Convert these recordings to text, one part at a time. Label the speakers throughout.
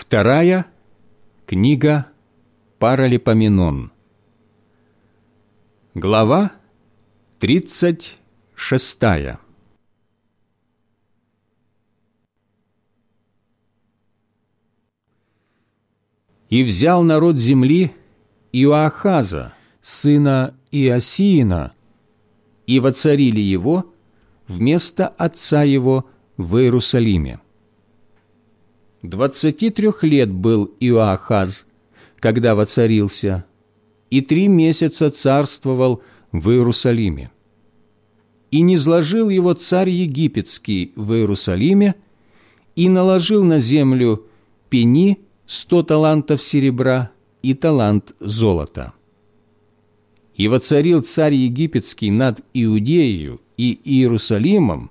Speaker 1: Вторая книга Паралипоменон. Глава тридцать шестая. И взял народ земли Иоахаза, сына Иосиина, и воцарили его вместо отца его в Иерусалиме. Двадцати трех лет был Иоахаз, когда воцарился, и три месяца царствовал в Иерусалиме. И не зложил его царь египетский в Иерусалиме, и наложил на землю пени сто талантов серебра и талант золота. И воцарил царь египетский над Иудеей и Иерусалимом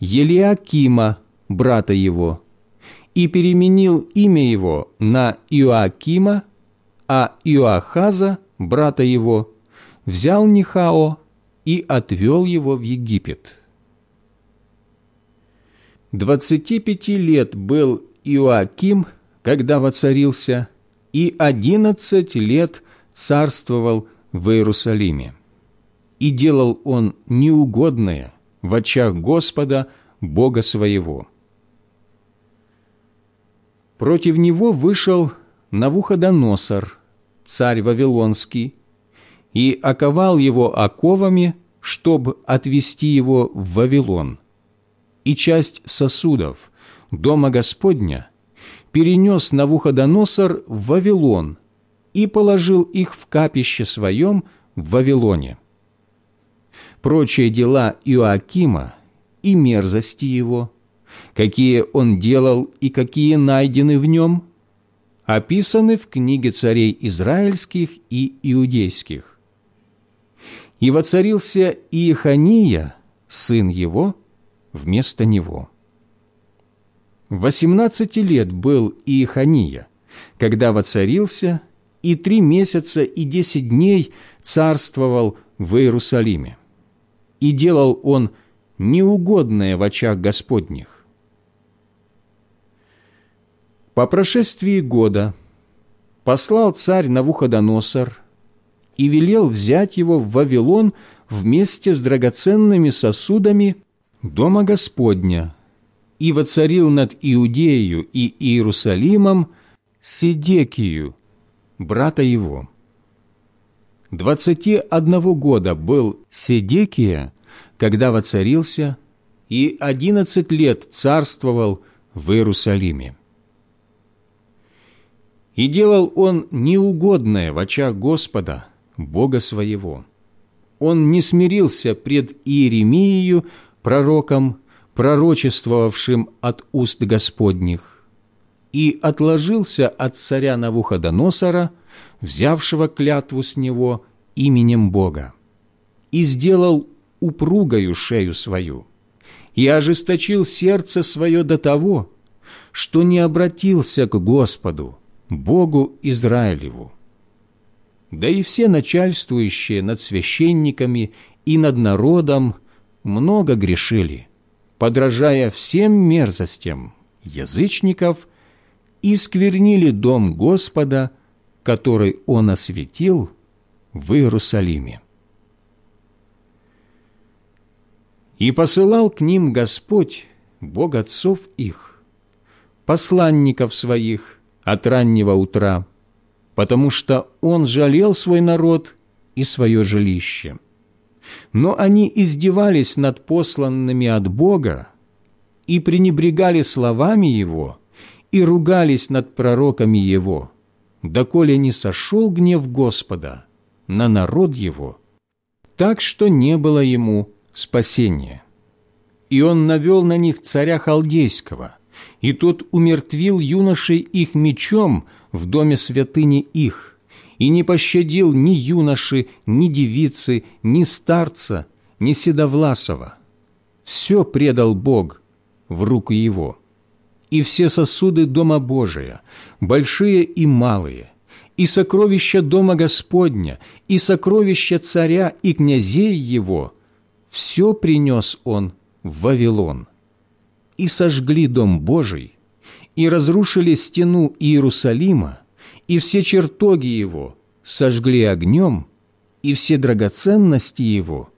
Speaker 1: Елиакима, брата его, и переменил имя его на Иоакима, а Иоахаза, брата его, взял Нихао и отвел его в Египет. Двадцати пяти лет был Иоаким, когда воцарился, и одиннадцать лет царствовал в Иерусалиме. И делал он неугодное в очах Господа, Бога своего – Против него вышел Навуходоносор, царь Вавилонский, и оковал его оковами, чтобы отвести его в Вавилон. И часть сосудов Дома Господня перенес Навуходоносор в Вавилон и положил их в капище своем в Вавилоне. Прочие дела Иоакима и мерзости его – какие он делал и какие найдены в нем, описаны в книге царей израильских и иудейских. И воцарился Иехания, сын его, вместо него. Восемнадцати лет был Иехания, когда воцарился, и три месяца и десять дней царствовал в Иерусалиме. И делал он неугодное в очах Господних по прошествии года послал царь Навуходоносор и велел взять его в Вавилон вместе с драгоценными сосудами Дома Господня и воцарил над Иудею и Иерусалимом Сидекию, брата его. Двадцати одного года был Сидекия, когда воцарился, и одиннадцать лет царствовал в Иерусалиме. И делал он неугодное в очах Господа, Бога своего. Он не смирился пред Иеремией, пророком, пророчествовавшим от уст Господних, и отложился от царя Навуходоносора, взявшего клятву с него именем Бога, и сделал упругою шею свою, и ожесточил сердце свое до того, что не обратился к Господу, Богу Израилеву. Да и все начальствующие над священниками и над народом много грешили, подражая всем мерзостям язычников, и сквернили дом Господа, который Он осветил в Иерусалиме. И посылал к ним Господь, Бог отцов их, посланников своих, от раннего утра, потому что он жалел свой народ и свое жилище. Но они издевались над посланными от Бога и пренебрегали словами Его и ругались над пророками Его, доколе не сошел гнев Господа на народ Его, так что не было Ему спасения. И Он навел на них царя Халдейского, и тот умертвил юношей их мечом в доме святыни их, и не пощадил ни юноши, ни девицы, ни старца, ни седовласова. Все предал Бог в руку его. И все сосуды Дома Божия, большие и малые, и сокровища Дома Господня, и сокровища царя и князей его, все принес он в Вавилон и сожгли Дом Божий, и разрушили стену Иерусалима, и все чертоги его сожгли огнем, и все драгоценности его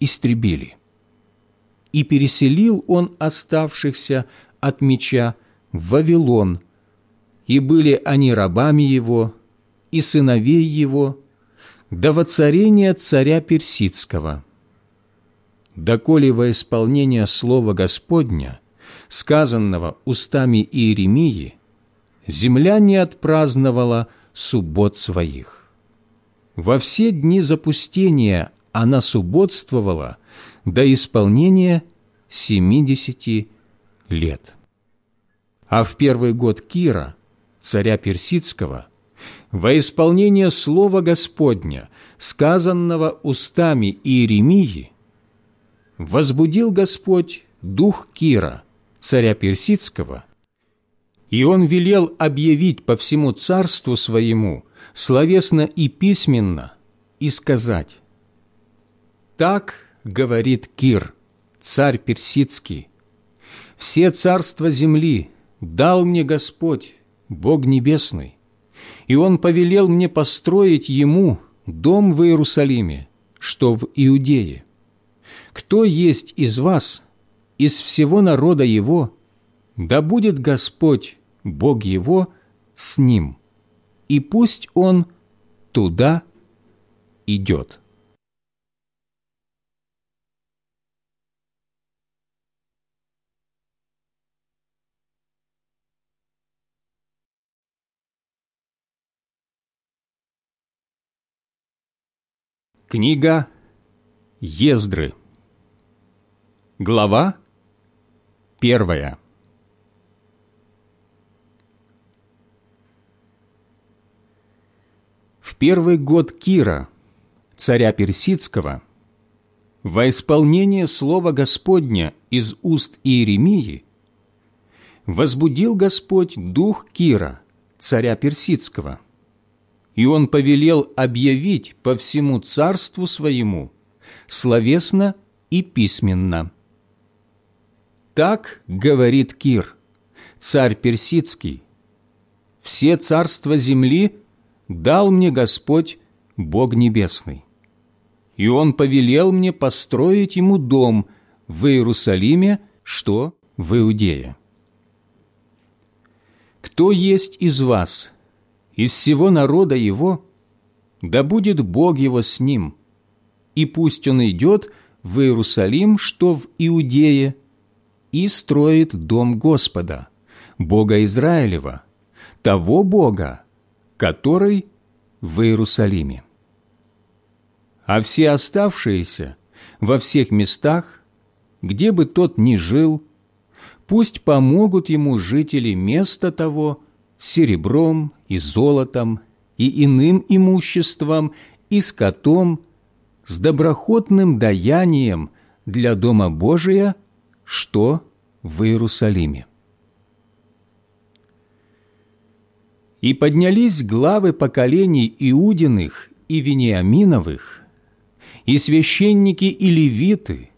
Speaker 1: истребили. И переселил он оставшихся от меча в Вавилон, и были они рабами его, и сыновей его, до воцарения царя Персидского. Доколе во исполнение слова Господня, сказанного устами Иеремии, земля не отпраздновала суббот своих. Во все дни запустения она субботствовала до исполнения семидесяти лет. А в первый год Кира, царя Персидского, во исполнение слова Господня, сказанного устами Иеремии, возбудил Господь дух Кира, царя Персидского, и он велел объявить по всему царству своему, словесно и письменно, и сказать, «Так говорит Кир, царь Персидский, все царства земли дал мне Господь, Бог Небесный, и Он повелел мне построить Ему дом в Иерусалиме, что в Иудее. Кто есть из вас, из всего народа Его, да будет Господь, Бог Его, с Ним, и пусть Он туда идет». Книга Ездры Глава первая В первый год Кира, царя Персидского, во исполнение слова Господня из уст Иеремии, возбудил Господь дух Кира, царя Персидского – и он повелел объявить по всему царству своему, словесно и письменно. Так говорит Кир, царь персидский, все царства земли дал мне Господь, Бог Небесный. И Он повелел мне построить Ему дом в Иерусалиме, что в Иудее. Кто есть из вас, из всего народа его, да будет Бог его с ним, и пусть он идет в Иерусалим, что в Иудее, и строит дом Господа, Бога Израилева, того Бога, который в Иерусалиме. А все оставшиеся во всех местах, где бы тот ни жил, пусть помогут ему жители места того, серебром и золотом, и иным имуществом, и скотом, с доброхотным даянием для Дома Божия, что в Иерусалиме. И поднялись главы поколений Иудиных и Вениаминовых, и священники и левиты,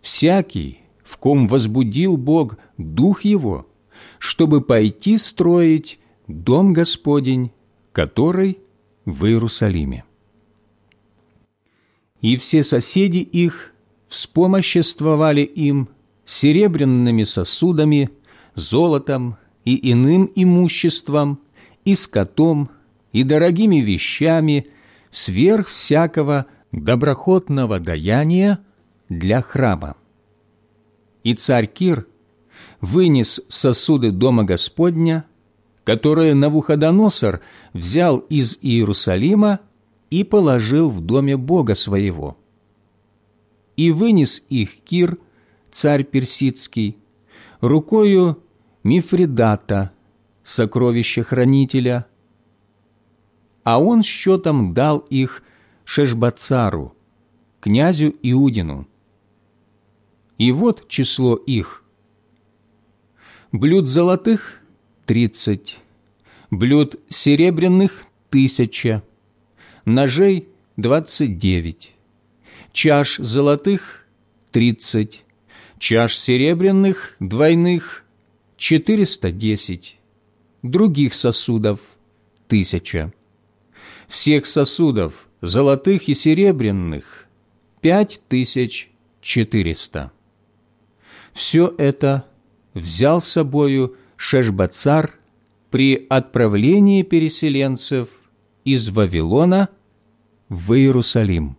Speaker 1: всякий, в ком возбудил Бог Дух Его – чтобы пойти строить Дом Господень, который в Иерусалиме. И все соседи их вспомоществовали им серебряными сосудами, золотом и иным имуществом, и скотом, и дорогими вещами, сверх всякого доброхотного даяния для храма. И царь Кир вынес сосуды Дома Господня, которые Навуходоносор взял из Иерусалима и положил в доме Бога своего. И вынес их Кир, царь персидский, рукою Мифридата, сокровища-хранителя, а он счетом дал их Шешбацару, князю Иудину. И вот число их блюд золотых – тридцать, блюд серебряных – тысяча, ножей – двадцать девять, чаш золотых – тридцать, чаш серебряных двойных – 410, других сосудов – тысяча. Всех сосудов, золотых и серебряных – пять тысяч четыреста. Все это взял с собою Шешбацар при отправлении переселенцев из Вавилона в Иерусалим.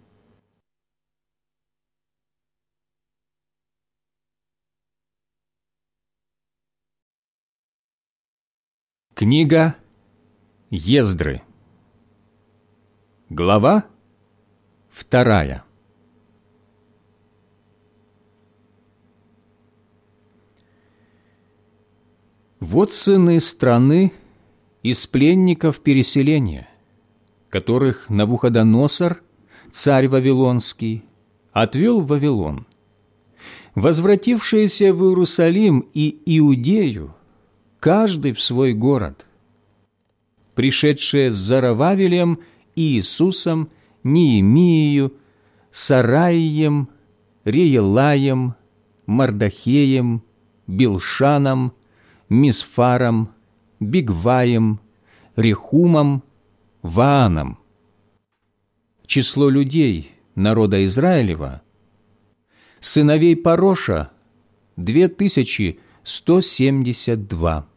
Speaker 1: Книга Ездры Глава вторая Вот сыны страны из пленников переселения, которых Навуходоносор, царь Вавилонский, отвел в Вавилон. Возвратившиеся в Иерусалим и Иудею, каждый в свой город, пришедшие с Зарававелем и Иисусом, Неемиею, Сараием, Реелаем, Мардахеем, Билшаном, Мисфаром, Бигваем, Рехумом, Вааном. Число людей народа Израилева, сыновей Пароша – 2172,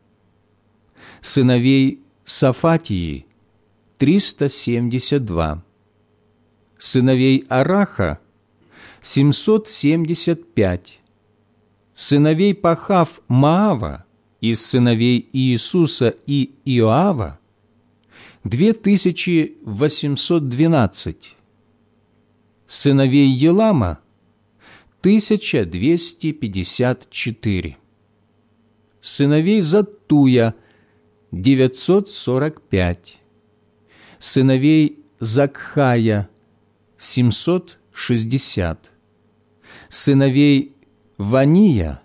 Speaker 1: сыновей Сафатии – 372, сыновей Араха – 775, сыновей Пахав Маава – из сыновей Иисуса и Иоава 2812, сыновей Елама 1254, сыновей Затуя 945, сыновей Закхая 760, сыновей Вания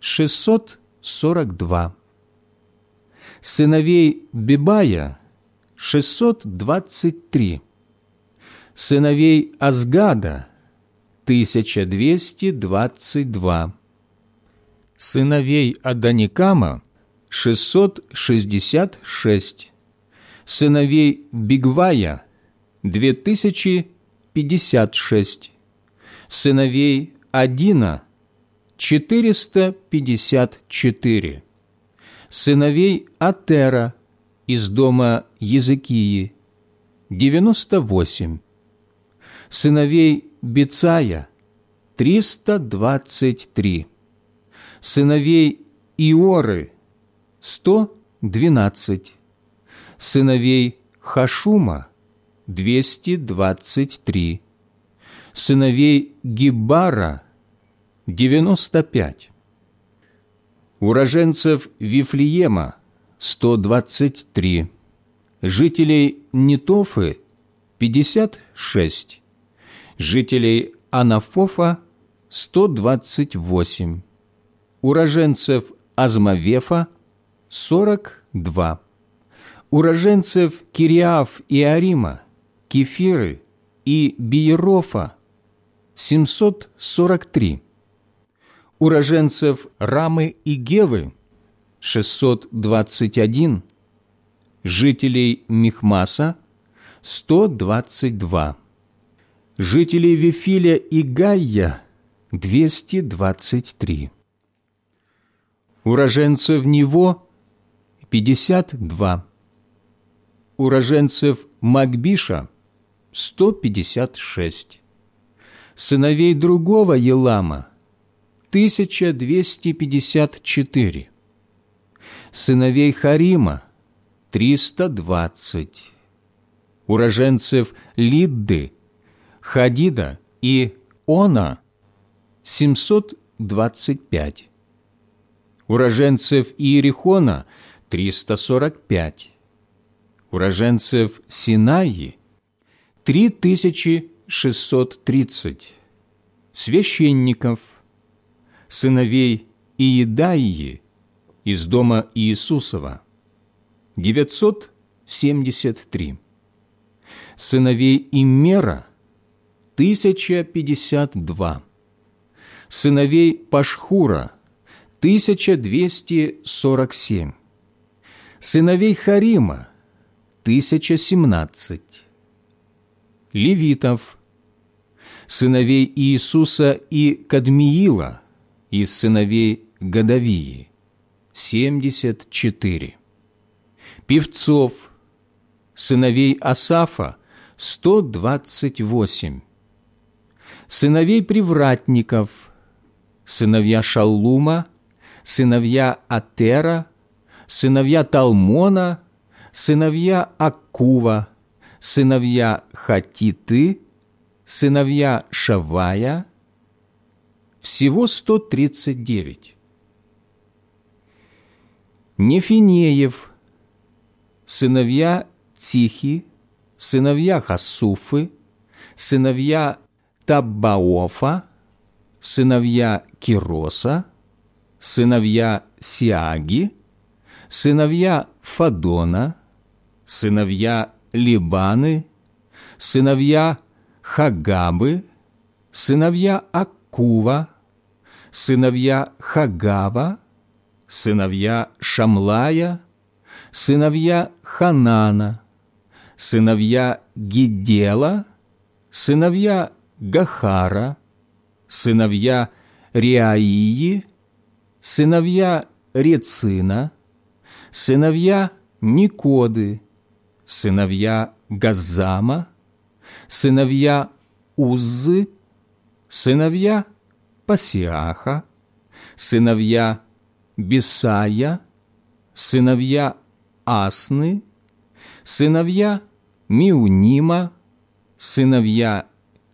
Speaker 1: 600 42. Сыновей Бибая – 623. Сыновей Азгада – 1222. Сыновей Аданикама – 666. Сыновей Бигвая – 2056. Сыновей Адина – 454. Сыновей Атера из дома Языкии – 98. Сыновей Бецая – 323. Сыновей Иоры – 112. Сыновей Хашума – 223. Сыновей Гибара – 95. Уроженцев Вифлеема – 123. Жителей Нетофы – 56. Жителей Анафофа – 128. Уроженцев Азмавефа – 42. Уроженцев Кириаф и Арима, Кефиры и Биерофа – 743 уроженцев Рамы и Гевы – 621, жителей Михмаса – 122, жителей Вифиля и Гайя – 223, уроженцев Него – 52, уроженцев Магбиша – 156, сыновей другого Елама – 1254, сыновей Харима – 320, уроженцев Лидды, Хадида и Она – 725, уроженцев Иерихона – 345, уроженцев Синаи – 3630, священников – сыновей Иедаии из дома Иисусова – 973, сыновей Иммера – 1052, сыновей Пашхура – 1247. Сыновей Харима – 1017. Левитов. Сыновей Иисуса и Кадмиила из сыновей Годовии – 74. Певцов. Сыновей Асафа – 128. Сыновей привратников. Сыновья Шаллума – сыновья Атера, сыновья Талмона, сыновья Акува, сыновья Хатиты, сыновья Шавая, всего 139. Нефинеев, сыновья Тихи, сыновья Хасуфы, сыновья Таббаофа, сыновья Кироса, сыновья Сиаги, сыновья Фадона, сыновья Либаны, сыновья Хагабы, сыновья Акува, сыновья Хагава, сыновья Шамлая, сыновья Ханана, сыновья Гидела, сыновья Гахара, сыновья Риаии, сыновья Рецина, сыновья Никоды, сыновья Газама, сыновья Уззы, сыновья Пасиаха, сыновья Бесая, сыновья Асны, сыновья Миунима, сыновья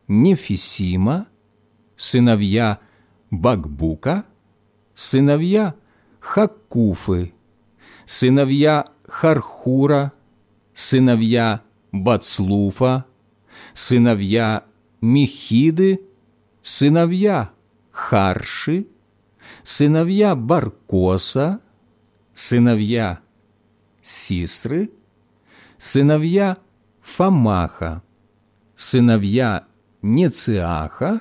Speaker 1: Нефисима, сыновья Багбука, сыновья Хакуфы, сыновья Хархура, сыновья Бацлуфа, сыновья Михиды, сыновья Харши, сыновья Баркоса, сыновья Сисры, сыновья Фамаха, сыновья Нециаха,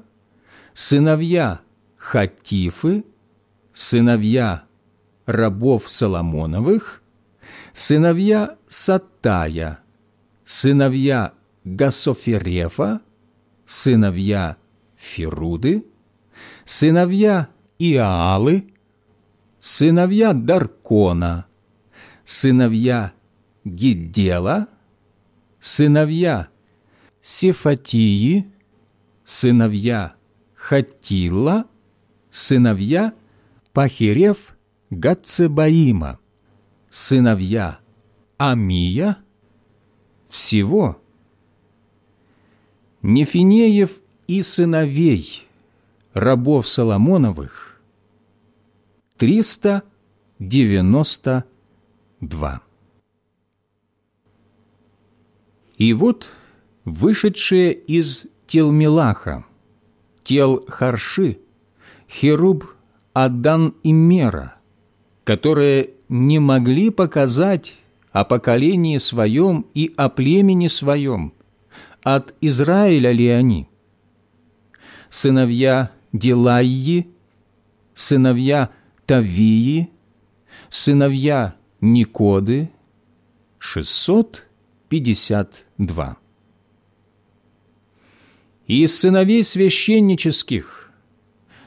Speaker 1: сыновья Хатифы, сыновья рабов Соломоновых, сыновья Сатая, сыновья Гасоферефа, сыновья Фируды, сыновья Иалы, сыновья Даркона, сыновья Гиддела, сыновья Сефатии, сыновья Хатила, сыновья Пахирев Гацебаима, сыновья Амия, всего Нефинеев и сыновей рабов Соломоновых триста девяносто два. И вот вышедшие из Телмилаха, тел Харши, Херуб Адан и Мера, которые не могли показать о поколении своем и о племени своем, от Израиля ли они? Сыновья Дилайи, сыновья Тавии, сыновья Никоды, 652. И из сыновей священнических,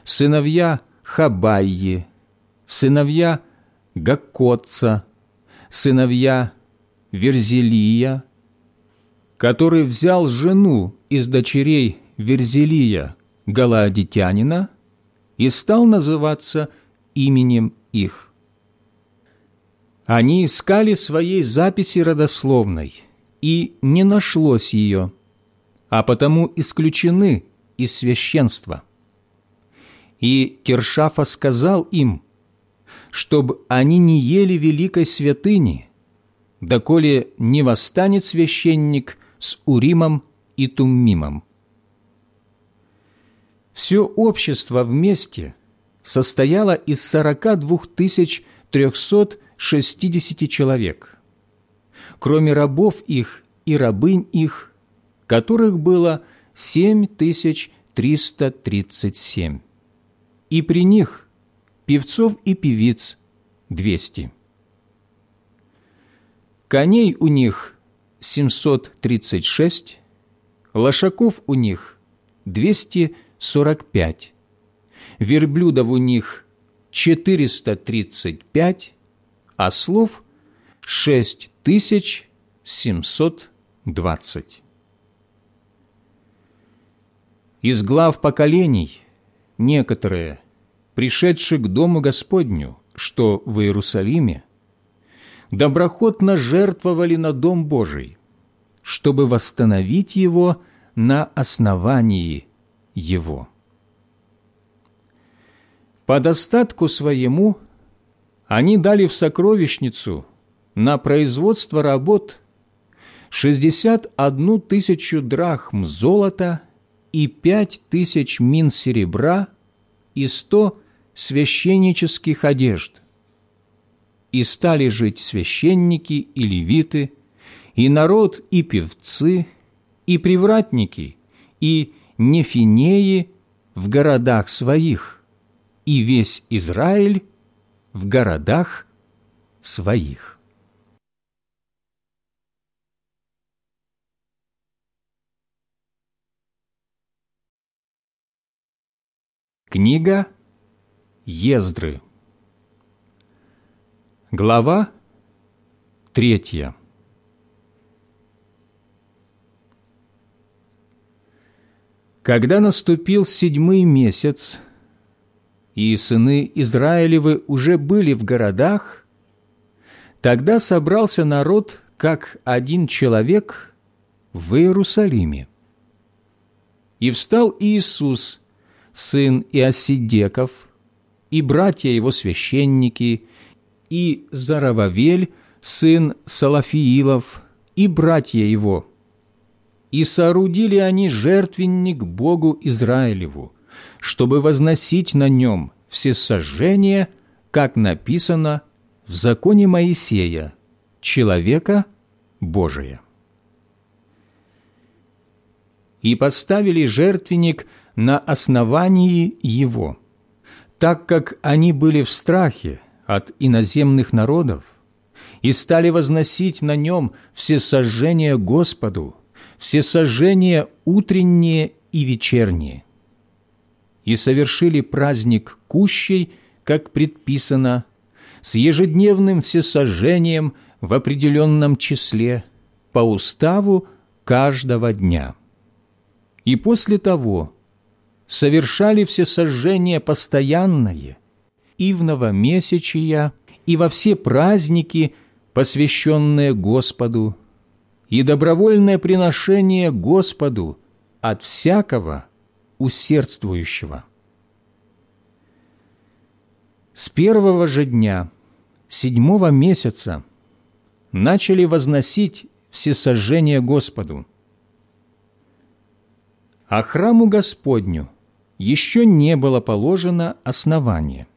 Speaker 1: сыновья Хабайи, сыновья Гакотца, сыновья Верзелия, который взял жену из дочерей Верзелия, Галаадитянина, и стал называться именем их. Они искали своей записи родословной, и не нашлось ее, а потому исключены из священства – и Киршафа сказал им, чтобы они не ели великой святыни, доколе не восстанет священник с Уримом и Туммимом. Все общество вместе состояло из 42 360 человек, кроме рабов их и рабынь их, которых было 7337 и при них певцов и певиц – двести. Коней у них – семьсот тридцать шесть, лошаков у них – двести сорок пять, верблюдов у них – четыреста тридцать пять, ослов – шесть тысяч семьсот двадцать. Из глав поколений некоторые, пришедшие к Дому Господню, что в Иерусалиме, доброхотно жертвовали на Дом Божий, чтобы восстановить его на основании его. По достатку своему они дали в сокровищницу на производство работ шестьдесят одну тысячу драхм золота и пять тысяч мин серебра и сто священнических одежд. И стали жить священники и левиты, и народ, и певцы, и привратники, и нефинеи в городах своих, и весь Израиль в городах своих. Книга Ездры Глава третья Когда наступил седьмой месяц, и сыны Израилевы уже были в городах, тогда собрался народ, как один человек, в Иерусалиме. И встал Иисус – сын Иосидеков, и братья его священники, и Зарававель, сын Салафиилов, и братья его. И соорудили они жертвенник Богу Израилеву, чтобы возносить на нем все сожжения, как написано в законе Моисея, человека Божия. И поставили жертвенник – на основании его, так как они были в страхе от иноземных народов и стали возносить на нем все сожжения Господу, все сожжения утренние и вечерние. И совершили праздник кущей, как предписано, с ежедневным всесожжением в определенном числе по уставу каждого дня. И после того совершали все сожжения постоянное, и в новомесячия, и во все праздники, посвященные Господу, и добровольное приношение Господу от всякого усердствующего. С первого же дня, седьмого месяца, начали возносить всесожжение Господу. А храму Господню еще не было положено основание.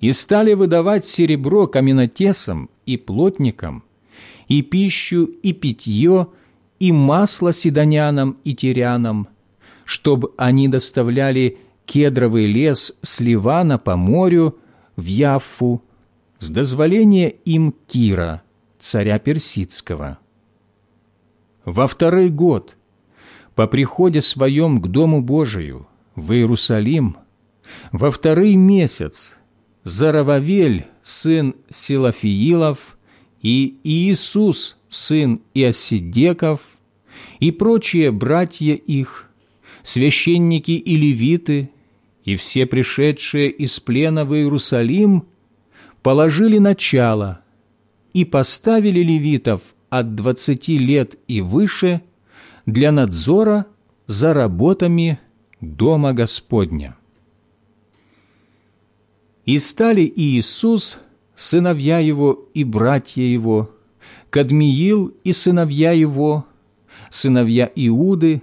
Speaker 1: И стали выдавать серебро каменотесам и плотникам, и пищу, и питье, и масло седонянам и терянам, чтобы они доставляли кедровый лес с Ливана по морю в Яффу с дозволения им Кира, царя Персидского. Во второй год – по приходе своем к Дому Божию, в Иерусалим, во второй месяц Зарававель, сын Силафиилов, и Иисус, сын Иосидеков, и прочие братья их, священники и левиты, и все пришедшие из плена в Иерусалим, положили начало и поставили левитов от двадцати лет и выше – для надзора за работами Дома Господня. И стали Иисус, сыновья Его и братья Его, Кадмиил и сыновья Его, сыновья Иуды,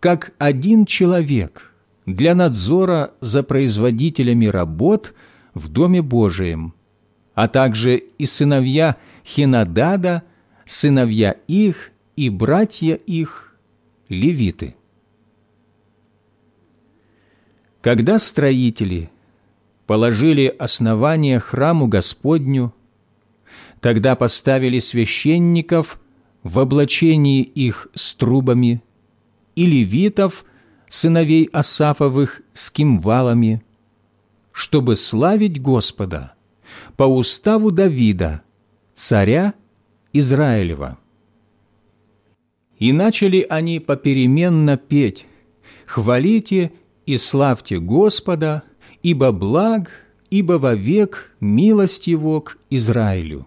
Speaker 1: как один человек для надзора за производителями работ в Доме Божием, а также и сыновья Хинадада, сыновья их и братья их – левиты. Когда строители положили основание храму Господню, тогда поставили священников в облачении их с трубами и левитов, сыновей Асафовых, с кимвалами, чтобы славить Господа по уставу Давида, царя Израилева. И начали они попеременно петь «Хвалите и славьте Господа, ибо благ, ибо вовек милость Его к Израилю».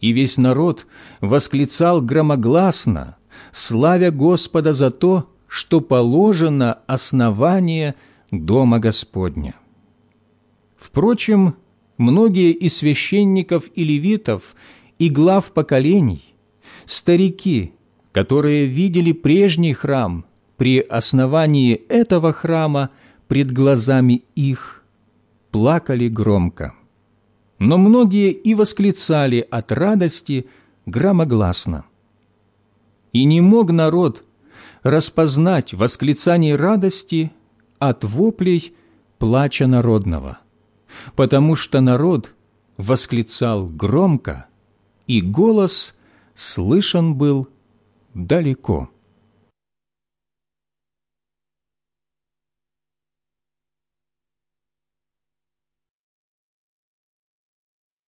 Speaker 1: И весь народ восклицал громогласно, славя Господа за то, что положено основание Дома Господня. Впрочем, многие из священников и левитов и глав поколений, старики, которые видели прежний храм при основании этого храма пред глазами их, плакали громко. Но многие и восклицали от радости громогласно. И не мог народ распознать восклицание радости от воплей плача народного потому что народ восклицал громко, и голос слышен был далеко.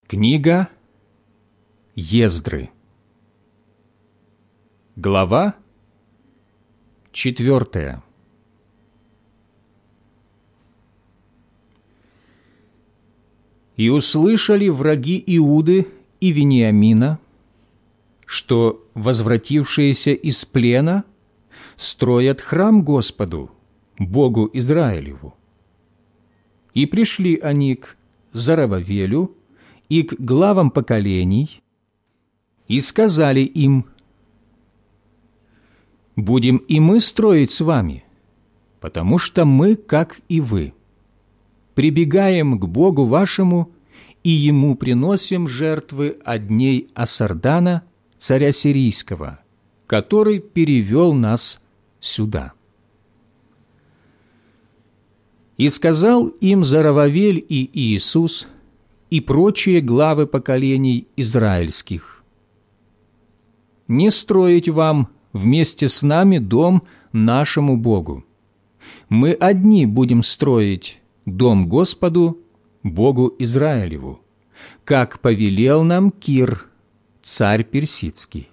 Speaker 1: Книга Ездры Глава четвертая И услышали враги Иуды и Вениамина, что возвратившиеся из плена строят храм Господу, Богу Израилеву. И пришли они к Зарававелю и к главам поколений, и сказали им, «Будем и мы строить с вами, потому что мы, как и вы» прибегаем к Богу вашему и Ему приносим жертвы от дней Асардана, царя сирийского, который перевел нас сюда». И сказал им Зарававель и Иисус и прочие главы поколений израильских, «Не строить вам вместе с нами дом нашему Богу. Мы одни будем строить дом Господу, Богу Израилеву, как повелел нам Кир, царь персидский.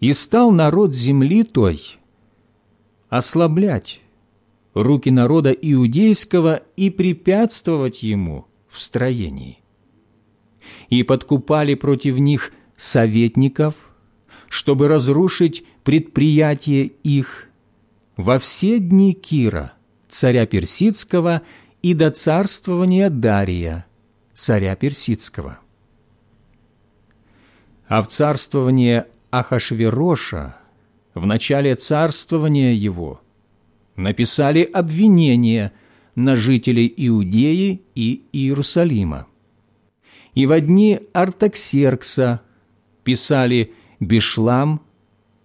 Speaker 1: И стал народ земли той ослаблять руки народа иудейского и препятствовать ему в строении. И подкупали против них советников, чтобы разрушить предприятие их во все дни Кира, царя Персидского, и до царствования Дария, царя Персидского. А в царствование Ахашвероша, в начале царствования его, написали обвинения на жителей Иудеи и Иерусалима. И во дни Артаксеркса писали Бишлам,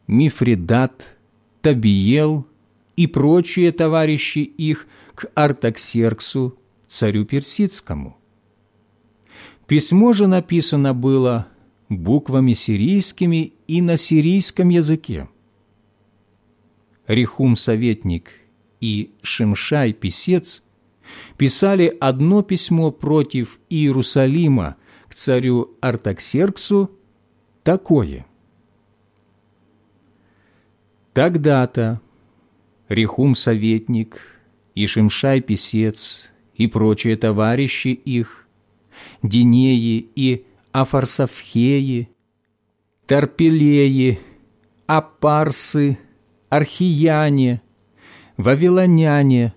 Speaker 1: Мифридат, Табиел, и прочие товарищи их к Артаксерксу, царю персидскому. Письмо же написано было буквами сирийскими и на сирийском языке. Рихум советник и Шимшай писец писали одно письмо против Иерусалима к царю Артаксерксу такое. Тогда-то Рехум советник, и Шимшай писец, и прочие товарищи их, Динеи и Афарсавхеи, Тарпелеи, Апарсы, Архияне, Вавилоняне,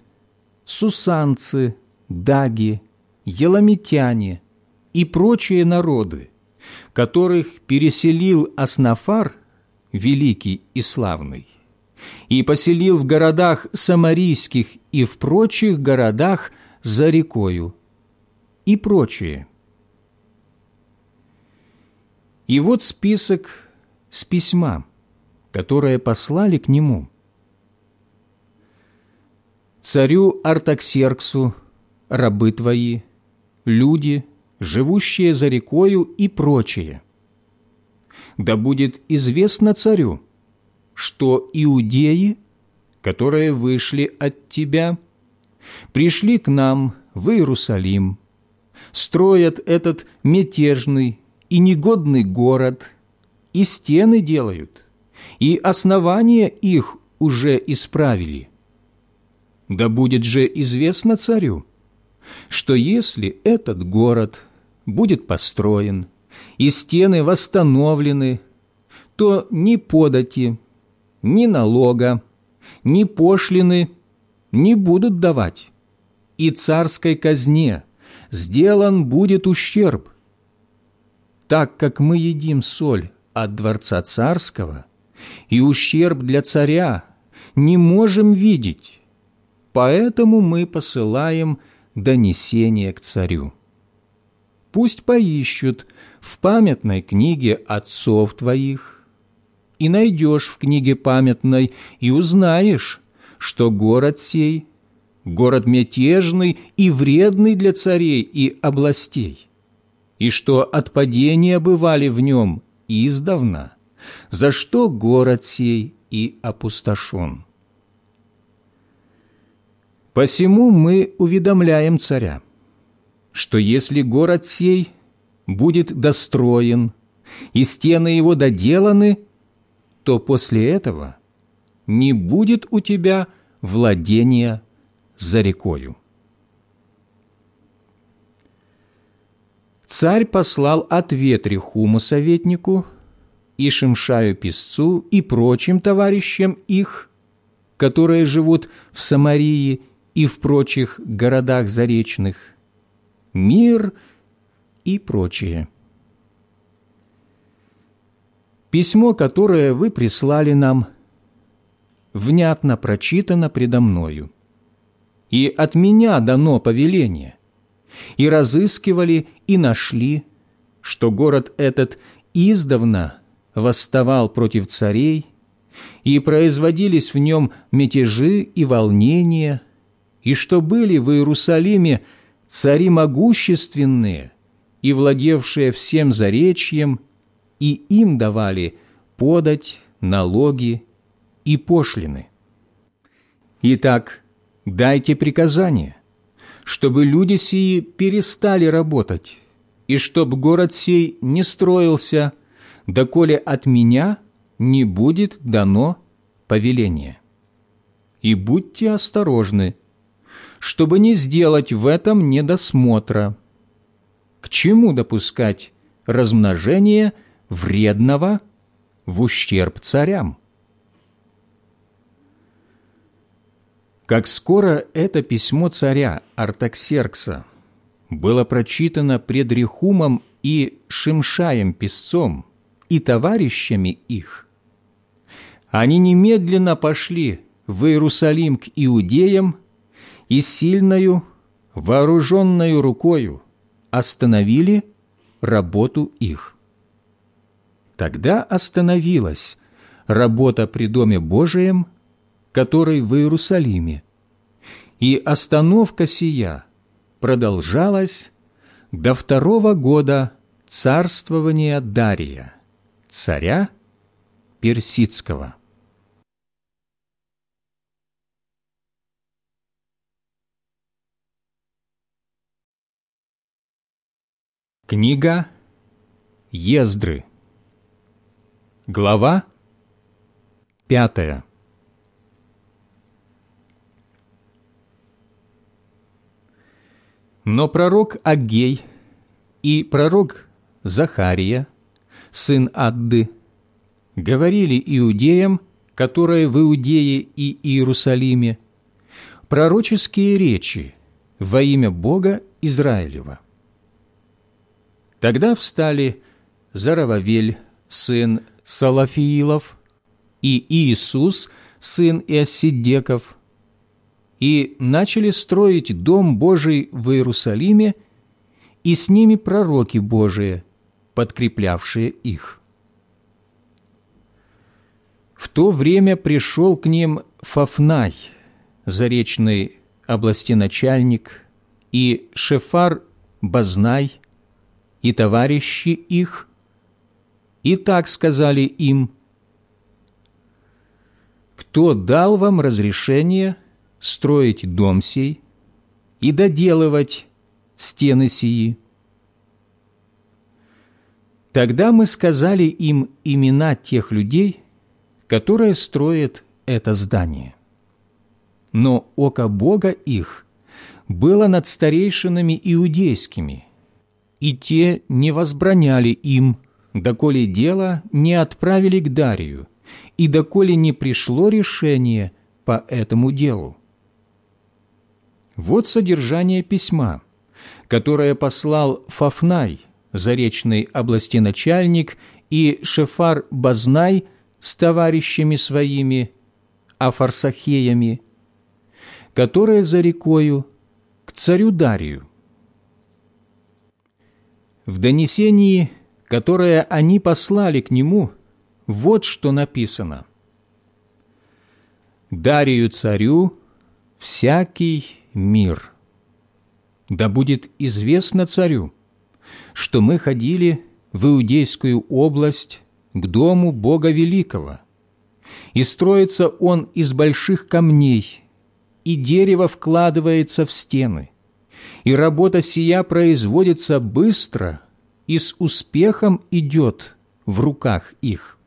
Speaker 1: Сусанцы, Даги, Еламитяне и прочие народы, которых переселил Аснафар, великий и славный, и поселил в городах самарийских и в прочих городах за рекою, и прочие. И вот список с письма, которое послали к нему. царю Артаксерксу, рабы твои, люди, живущие за рекою и прочее. Да будет известно царю, что иудеи, которые вышли от тебя, пришли к нам в Иерусалим, строят этот мятежный и негодный город, и стены делают, и основания их уже исправили. Да будет же известно царю, что если этот город будет построен и стены восстановлены, то ни подати, ни налога, ни пошлины не будут давать, и царской казне сделан будет ущерб. Так как мы едим соль от дворца царского, и ущерб для царя не можем видеть, поэтому мы посылаем донесение к царю. Пусть поищут в памятной книге отцов твоих, и найдешь в книге памятной, и узнаешь, что город сей – город мятежный и вредный для царей и областей, и что от падения бывали в нем издавна, за что город сей и опустошен. Посему мы уведомляем царя, что если город сей будет достроен и стены его доделаны, то после этого не будет у тебя владения за рекою. Царь послал ответ Рехуму советнику и Шимшаю писцу и прочим товарищам их, которые живут в Самарии и в прочих городах заречных, мир и прочее. Письмо, которое вы прислали нам, внятно прочитано предо мною, и от меня дано повеление, и разыскивали, и нашли, что город этот издавна восставал против царей, и производились в нем мятежи и волнения – и что были в Иерусалиме цари могущественные и владевшие всем заречьем, и им давали подать налоги и пошлины. Итак, дайте приказание, чтобы люди сии перестали работать, и чтоб город сей не строился, доколе от меня не будет дано повеление. И будьте осторожны, чтобы не сделать в этом недосмотра. К чему допускать размножение вредного в ущерб царям? Как скоро это письмо царя Артаксеркса было прочитано пред Рехумом и Шимшаем писцом и товарищами их, они немедленно пошли в Иерусалим к иудеям и сильною, вооруженною рукою остановили работу их. Тогда остановилась работа при Доме Божием, который в Иерусалиме, и остановка сия продолжалась до второго года царствования Дария, царя Персидского. Книга Ездры. Глава пятая Но пророк Агей и пророк Захария, сын Адды, говорили иудеям, которые в Иудее и Иерусалиме, пророческие речи во имя Бога Израилева. Тогда встали Зарававель, сын Салафиилов, и Иисус, сын Иосидеков, и начали строить Дом Божий в Иерусалиме, и с ними пророки Божии, подкреплявшие их. В то время пришел к ним Фафнай, заречный областеначальник, и Шефар Базнай, и товарищи их, и так сказали им, «Кто дал вам разрешение строить дом сей и доделывать стены сии?» Тогда мы сказали им имена тех людей, которые строят это здание. Но око Бога их было над старейшинами иудейскими, и те не возбраняли им, доколе дело не отправили к Дарию, и доколе не пришло решение по этому делу. Вот содержание письма, которое послал Фафнай – заречный областеначальник и Шефар Базнай с товарищами своими, Афарсахеями, которые за рекою к царю Дарию. В донесении, которое они послали к нему, вот что написано. «Дарию царю всякий мир, да будет известно царю, что мы ходили в Иудейскую область к дому Бога Великого, и строится он из больших камней, и дерево вкладывается в стены, и работа сия производится быстро и с успехом идет в руках их.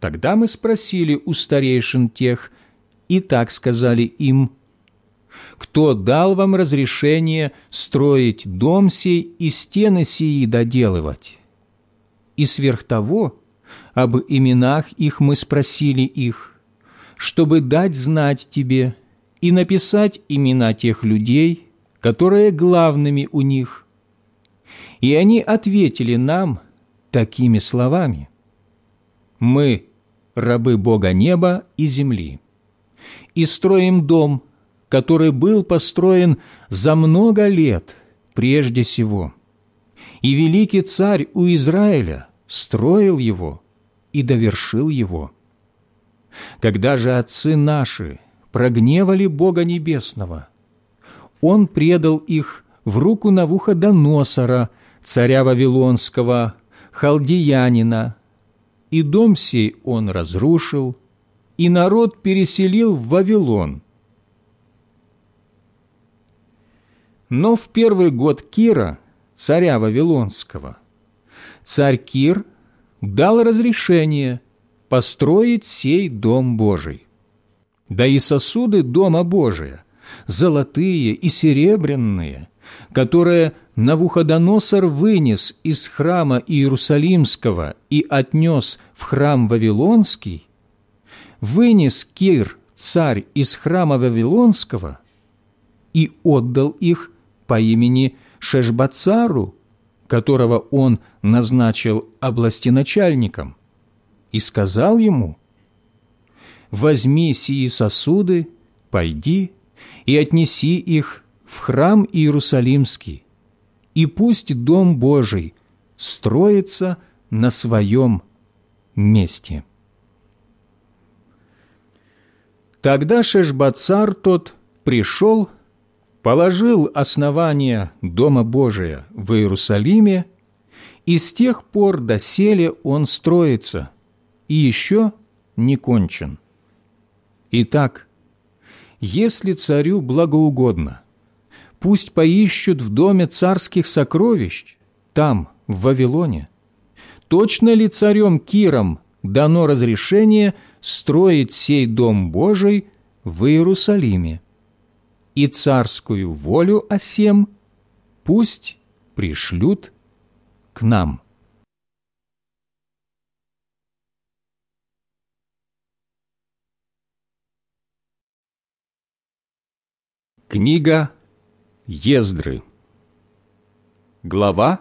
Speaker 1: Тогда мы спросили у старейшин тех, и так сказали им – кто дал вам разрешение строить дом сей и стены сии доделывать? И сверх того, об именах их мы спросили их, чтобы дать знать тебе и написать имена тех людей, которые главными у них. И они ответили нам такими словами. Мы – рабы Бога неба и земли, и строим дом – который был построен за много лет прежде сего. И великий царь у Израиля строил его и довершил его. Когда же отцы наши прогневали Бога Небесного, Он предал их в руку Навуходоносора, царя Вавилонского, халдиянина, и дом сей он разрушил, и народ переселил в Вавилон, Но в первый год Кира, царя Вавилонского, царь Кир дал разрешение построить сей дом Божий. Да и сосуды дома Божия, золотые и серебряные, которые Навуходоносор вынес из храма Иерусалимского и отнес в храм Вавилонский, вынес Кир, царь, из храма Вавилонского и отдал их по имени Шешбацару, которого он назначил областеначальником, и сказал ему, «Возьми сии сосуды, пойди и отнеси их в храм Иерусалимский, и пусть Дом Божий строится на своем месте». Тогда Шешбацар тот пришел положил основание Дома Божия в Иерусалиме, и с тех пор доселе он строится, и еще не кончен. Итак, если царю благоугодно, пусть поищут в доме царских сокровищ, там, в Вавилоне. Точно ли царем Киром дано разрешение строить сей дом Божий в Иерусалиме? И царскую волю осем пусть пришлют к нам. Книга Ездры Глава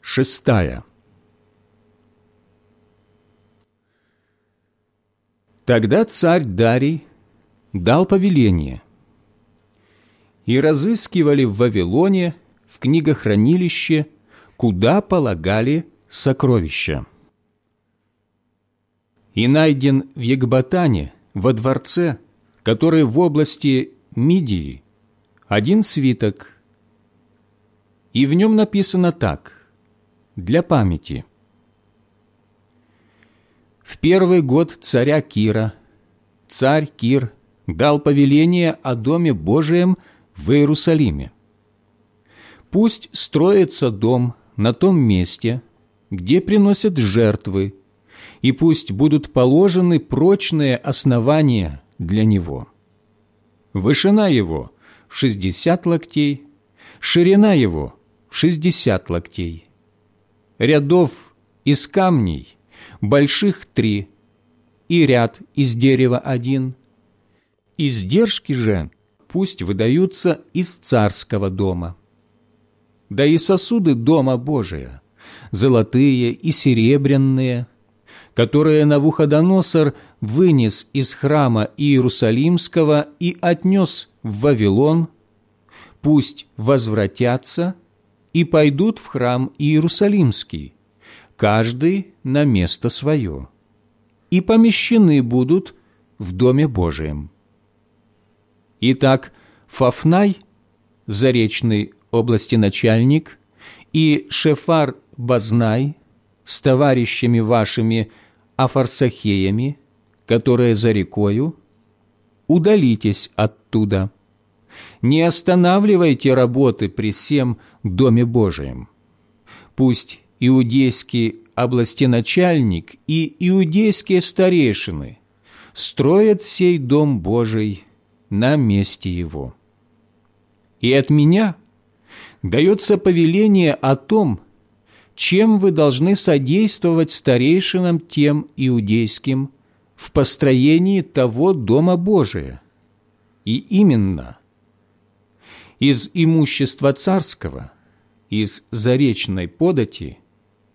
Speaker 1: шестая Тогда царь Дарий дал повеление и разыскивали в Вавилоне, в книгохранилище, куда полагали сокровища. И найден в Егбатане, во дворце, который в области Мидии, один свиток, и в нем написано так, для памяти. В первый год царя Кира царь Кир дал повеление о Доме Божием в Иерусалиме. Пусть строится дом на том месте, где приносят жертвы, и пусть будут положены прочные основания для него. Вышина его в шестьдесят локтей, ширина его в шестьдесят локтей. Рядов из камней больших три, и ряд из дерева один. Издержки же пусть выдаются из царского дома. Да и сосуды дома Божия, золотые и серебряные, которые Навуходоносор вынес из храма Иерусалимского и отнес в Вавилон, пусть возвратятся и пойдут в храм Иерусалимский, каждый на место свое, и помещены будут в Доме Божием. Итак, Фафнай, заречный области начальник, и Шефар Базнай с товарищами вашими Афарсахеями, которые за рекою, удалитесь оттуда. Не останавливайте работы при всем Доме Божием. Пусть иудейский областеначальник и иудейские старейшины строят сей Дом Божий на месте его. И от меня дается повеление о том, чем вы должны содействовать старейшинам тем иудейским в построении того Дома Божия. И именно из имущества царского, из заречной подати,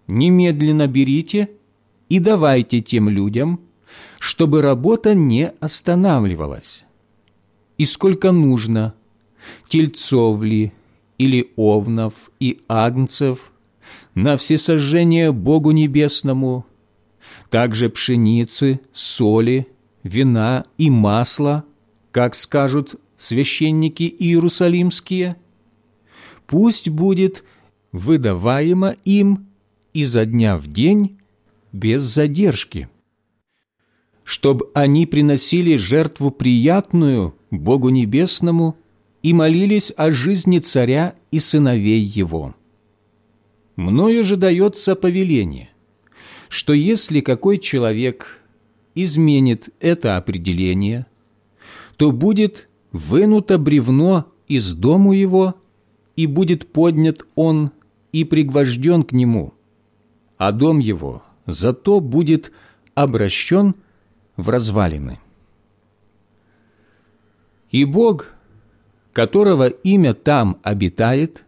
Speaker 1: немедленно берите и давайте тем людям, чтобы работа не останавливалась. И сколько нужно, тельцов ли, или овнов и агнцев – на всесожжение Богу Небесному, также пшеницы, соли, вина и масла, как скажут священники иерусалимские, пусть будет выдаваемо им изо дня в день без задержки, чтобы они приносили жертву приятную Богу Небесному и молились о жизни царя и сыновей его мною же дается повеление, что если какой человек изменит это определение, то будет вынуто бревно из дому его, и будет поднят он и пригвожден к нему, а дом его зато будет обращен в развалины. И Бог, которого имя там обитает,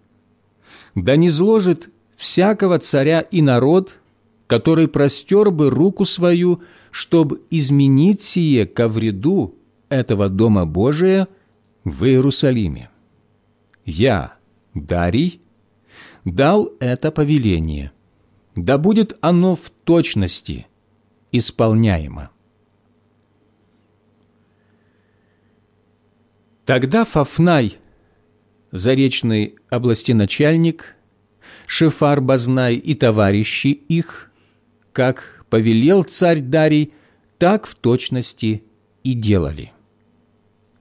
Speaker 1: да не зложит всякого царя и народ, который простер бы руку свою, чтобы изменить сие ко вреду этого Дома Божия в Иерусалиме. Я, Дарий, дал это повеление. Да будет оно в точности исполняемо. Тогда Фафнай, заречный областеначальник, Шефар Базнай и товарищи их, как повелел царь Дарий, так в точности и делали.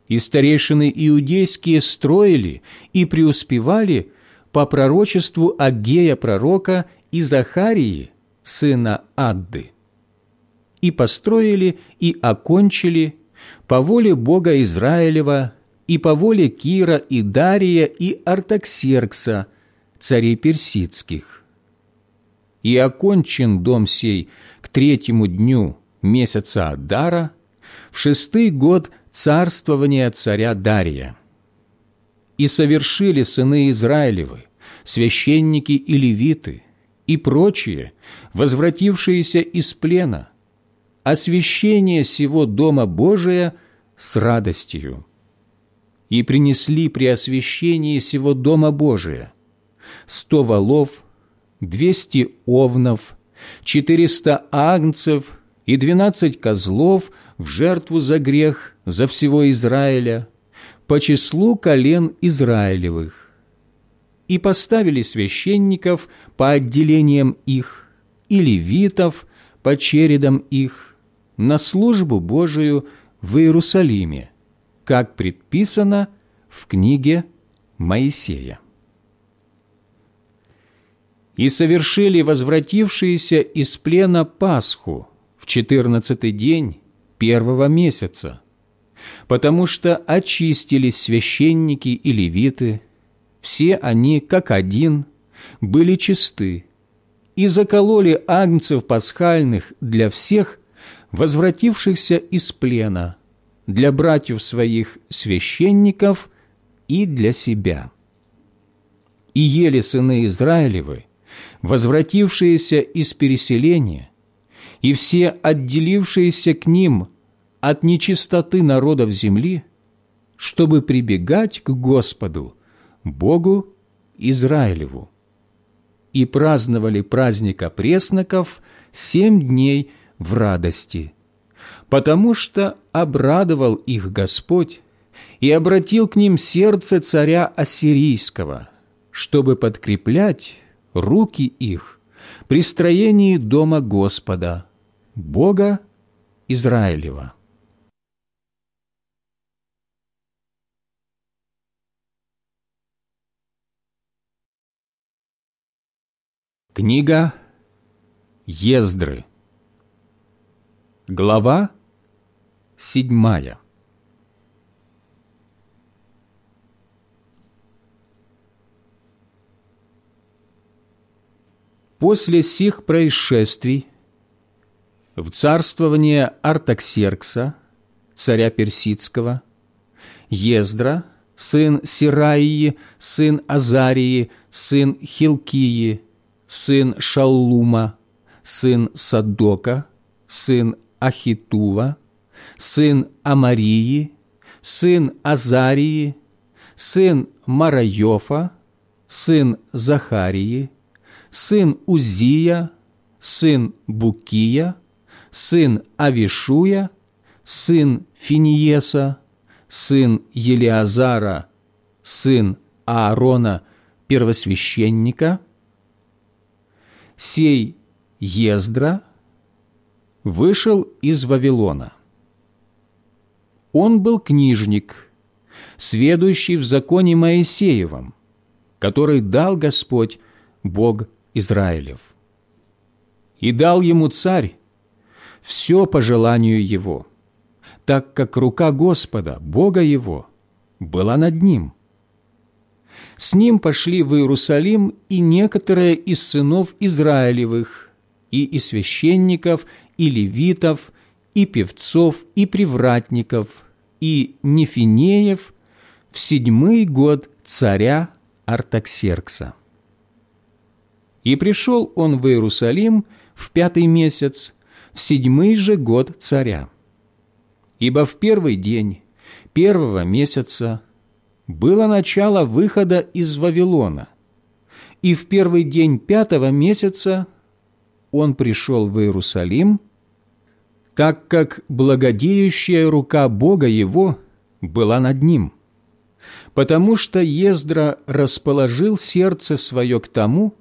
Speaker 1: И старейшины иудейские строили и преуспевали по пророчеству Агея пророка и Захарии, сына Адды. И построили и окончили по воле Бога Израилева и по воле Кира и Дария и Артаксеркса – царей персидских. И окончен дом сей к третьему дню месяца Адара, в шестый год царствования царя Дария. И совершили сыны Израилевы, священники и левиты, и прочие, возвратившиеся из плена, освящение сего Дома Божия с радостью. И принесли при освящении сего Дома Божия сто волов, двести овнов, четыреста агнцев и двенадцать козлов в жертву за грех за всего Израиля по числу колен Израилевых. И поставили священников по отделениям их, и левитов по чередам их, на службу Божию в Иерусалиме, как предписано в книге Моисея. И совершили возвратившиеся из плена Пасху в четырнадцатый день первого месяца, потому что очистились священники и левиты, все они, как один, были чисты, и закололи агнцев пасхальных для всех, возвратившихся из плена, для братьев своих священников и для себя. И ели сыны Израилевы, возвратившиеся из переселения, и все отделившиеся к ним от нечистоты народов земли, чтобы прибегать к Господу, Богу Израилеву. И праздновали праздника пресноков семь дней в радости, потому что обрадовал их Господь и обратил к ним сердце царя Ассирийского, чтобы подкреплять руки их при строении дома Господа, Бога Израилева. Книга Ездры Глава седьмая. После сих происшествий в царствование Артаксеркса, царя Персидского, Ездра, сын Сираии, сын Азарии, сын Хилкии, сын Шаллума, сын Садока, сын Ахитува, сын Амарии, сын Азарии, сын Мараёфа, сын Захарии, сын Узия, сын Букия, сын Авишуя, сын Финиеса, сын Елиазара, сын Аарона, первосвященника – сей Ездра вышел из Вавилона. Он был книжник, сведущий в законе Моисеевом, который дал Господь, Бог Израилев. И дал ему царь все по желанию его, так как рука Господа, Бога его, была над ним – с ним пошли в Иерусалим и некоторые из сынов Израилевых, и из священников, и левитов, и певцов, и привратников, и нефинеев в седьмой год царя Артаксеркса. И пришел он в Иерусалим в пятый месяц, в седьмой же год царя. Ибо в первый день первого месяца было начало выхода из Вавилона, и в первый день пятого месяца он пришел в Иерусалим, так как благодеющая рука Бога его была над ним, потому что Ездра расположил сердце свое к тому,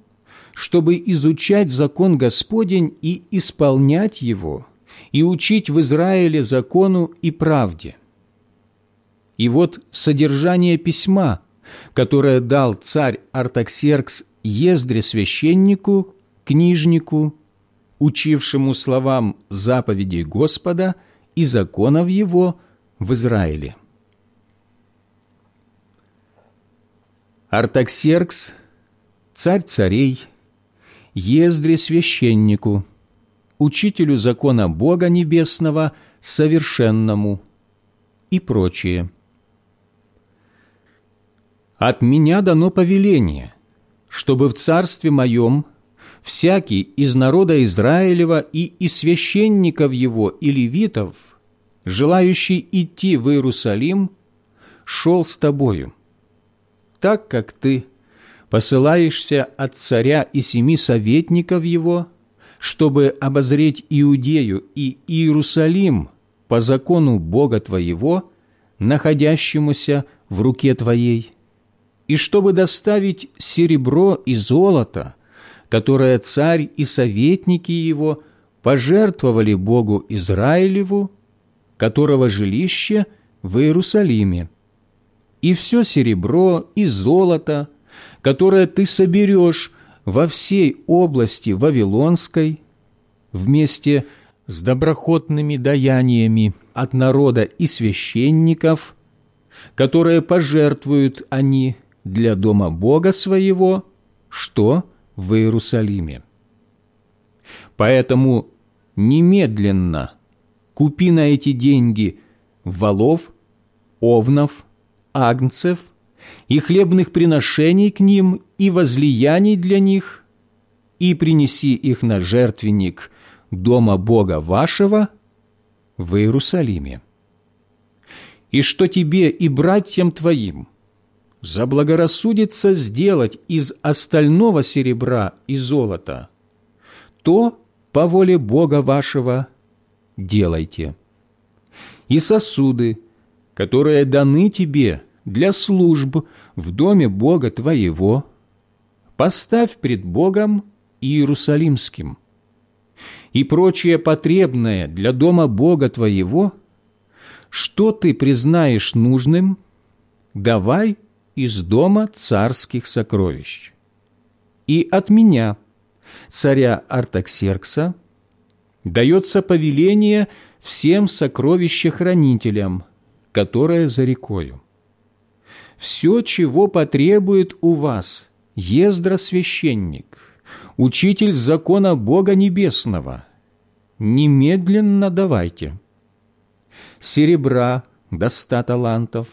Speaker 1: чтобы изучать закон Господень и исполнять его, и учить в Израиле закону и правде – и вот содержание письма, которое дал царь Артаксеркс Ездре священнику, книжнику, учившему словам заповедей Господа и законов Его в Израиле. Артаксеркс, царь царей, Ездре священнику, учителю закона Бога Небесного, совершенному и прочее – от меня дано повеление, чтобы в царстве моем всякий из народа Израилева и из священников его и левитов, желающий идти в Иерусалим, шел с тобою, так как ты посылаешься от царя и семи советников его, чтобы обозреть Иудею и Иерусалим по закону Бога твоего, находящемуся в руке твоей, и чтобы доставить серебро и золото, которое царь и советники его пожертвовали Богу Израилеву, которого жилище в Иерусалиме, и все серебро и золото, которое ты соберешь во всей области Вавилонской, вместе с доброхотными daяниями от народа и священников, которые пожертвуют они для дома Бога своего, что в Иерусалиме. Поэтому немедленно купи на эти деньги волов, овнов, агнцев и хлебных приношений к ним и возлияний для них, и принеси их на жертвенник дома Бога вашего в Иерусалиме. И что тебе и братьям твоим заблагорассудится сделать из остального серебра и золота, то по воле Бога вашего делайте. И сосуды, которые даны тебе для служб в доме Бога твоего, поставь пред Богом Иерусалимским. И прочее потребное для дома Бога твоего, что ты признаешь нужным, давай из дома царских сокровищ. И от меня, царя Артаксеркса, дается повеление всем сокровищехранителям, которое за рекою. Все, чего потребует у вас Ездра священник, учитель закона Бога Небесного, немедленно давайте. Серебра до ста талантов,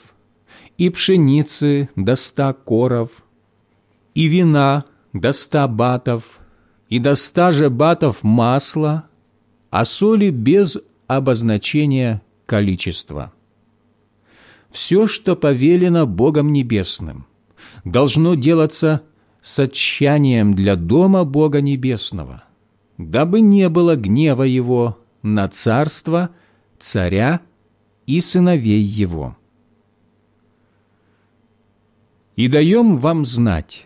Speaker 1: и пшеницы до ста коров, и вина до ста батов, и до ста же батов масла, а соли без обозначения количества. Все, что повелено Богом Небесным, должно делаться с отчаянием для дома Бога Небесного, дабы не было гнева Его на царство, царя и сыновей Его. И даем вам знать,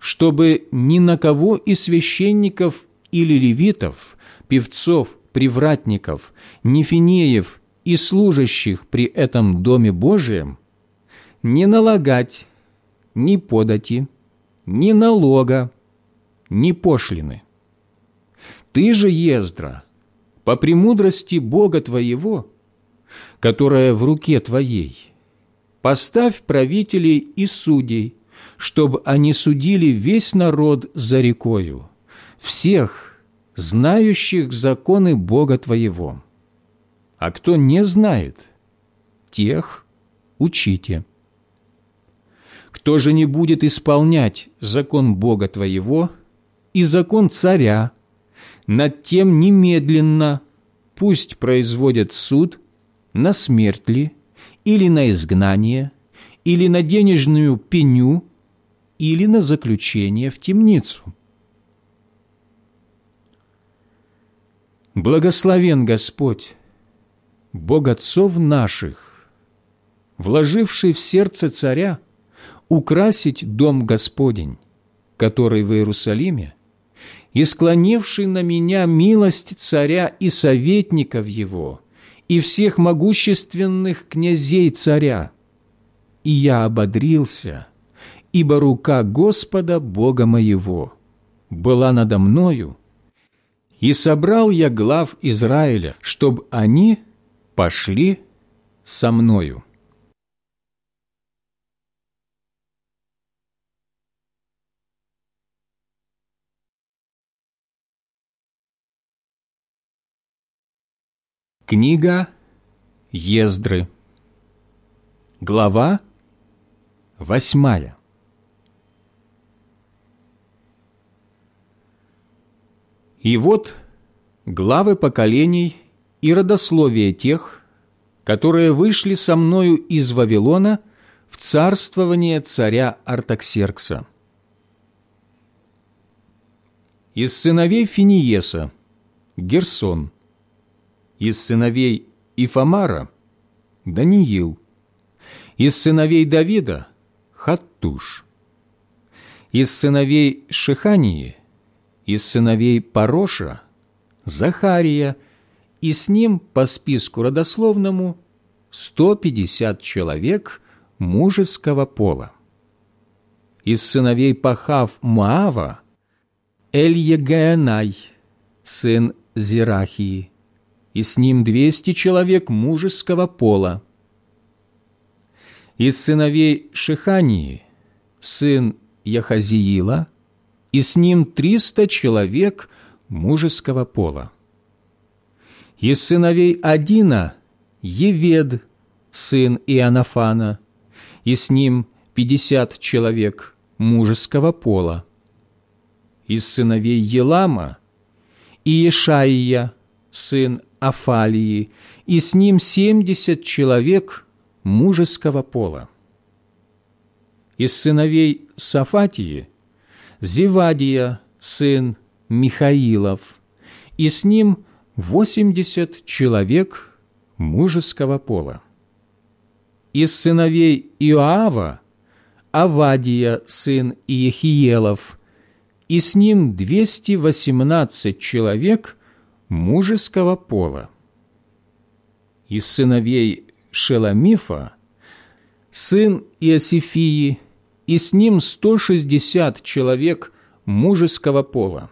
Speaker 1: чтобы ни на кого из священников или левитов певцов, привратников, нефинеев и служащих при этом Доме Божием не налагать ни подати, ни налога, ни пошлины. Ты же, Ездра, по премудрости Бога твоего, которая в руке твоей, поставь правителей и судей, чтобы они судили весь народ за рекою, всех, знающих законы Бога твоего. А кто не знает, тех учите. Кто же не будет исполнять закон Бога твоего и закон царя, над тем немедленно пусть производят суд на смерть ли, или на изгнание, или на денежную пеню, или на заключение в темницу. Благословен Господь, Бог отцов наших, вложивший в сердце царя украсить дом Господень, который в Иерусалиме, и склонивший на меня милость царя и советников его, и всех могущественных князей царя. И я ободрился, ибо рука Господа Бога моего была надо мною, и собрал я глав Израиля, чтобы они пошли со мною. Книга Ездры Глава восьмая И вот главы поколений и родословие тех, которые вышли со мною из Вавилона в царствование царя Артаксеркса. Из сыновей Финиеса – Герсон. Из сыновей Ифамара – Даниил, из сыновей Давида – Хаттуш, из сыновей Шихании, из сыновей Пароша – Захария, и с ним по списку родословному 150 человек мужеского пола. Из сыновей Пахав Маава – Эль-Егаянай, сын Зирахии, и с ним двести человек мужеского пола. Из сыновей Шихании – сын Яхазиила, и с ним триста человек мужеского пола. Из сыновей Адина – Евед, сын Иоаннафана, и с ним пятьдесят человек мужеского пола. Из сыновей Елама – Иешаия, сын Афалии, и с ним семьдесят человек мужеского пола. Из сыновей Сафатии – Зевадия, сын Михаилов, и с ним восемьдесят человек мужеского пола. Из сыновей Иоава – Авадия, сын Иехиелов, и с ним двести восемнадцать человек мужеского пола. Из сыновей Шеламифа – сын Иосифии, и с ним сто шестьдесят человек мужеского пола.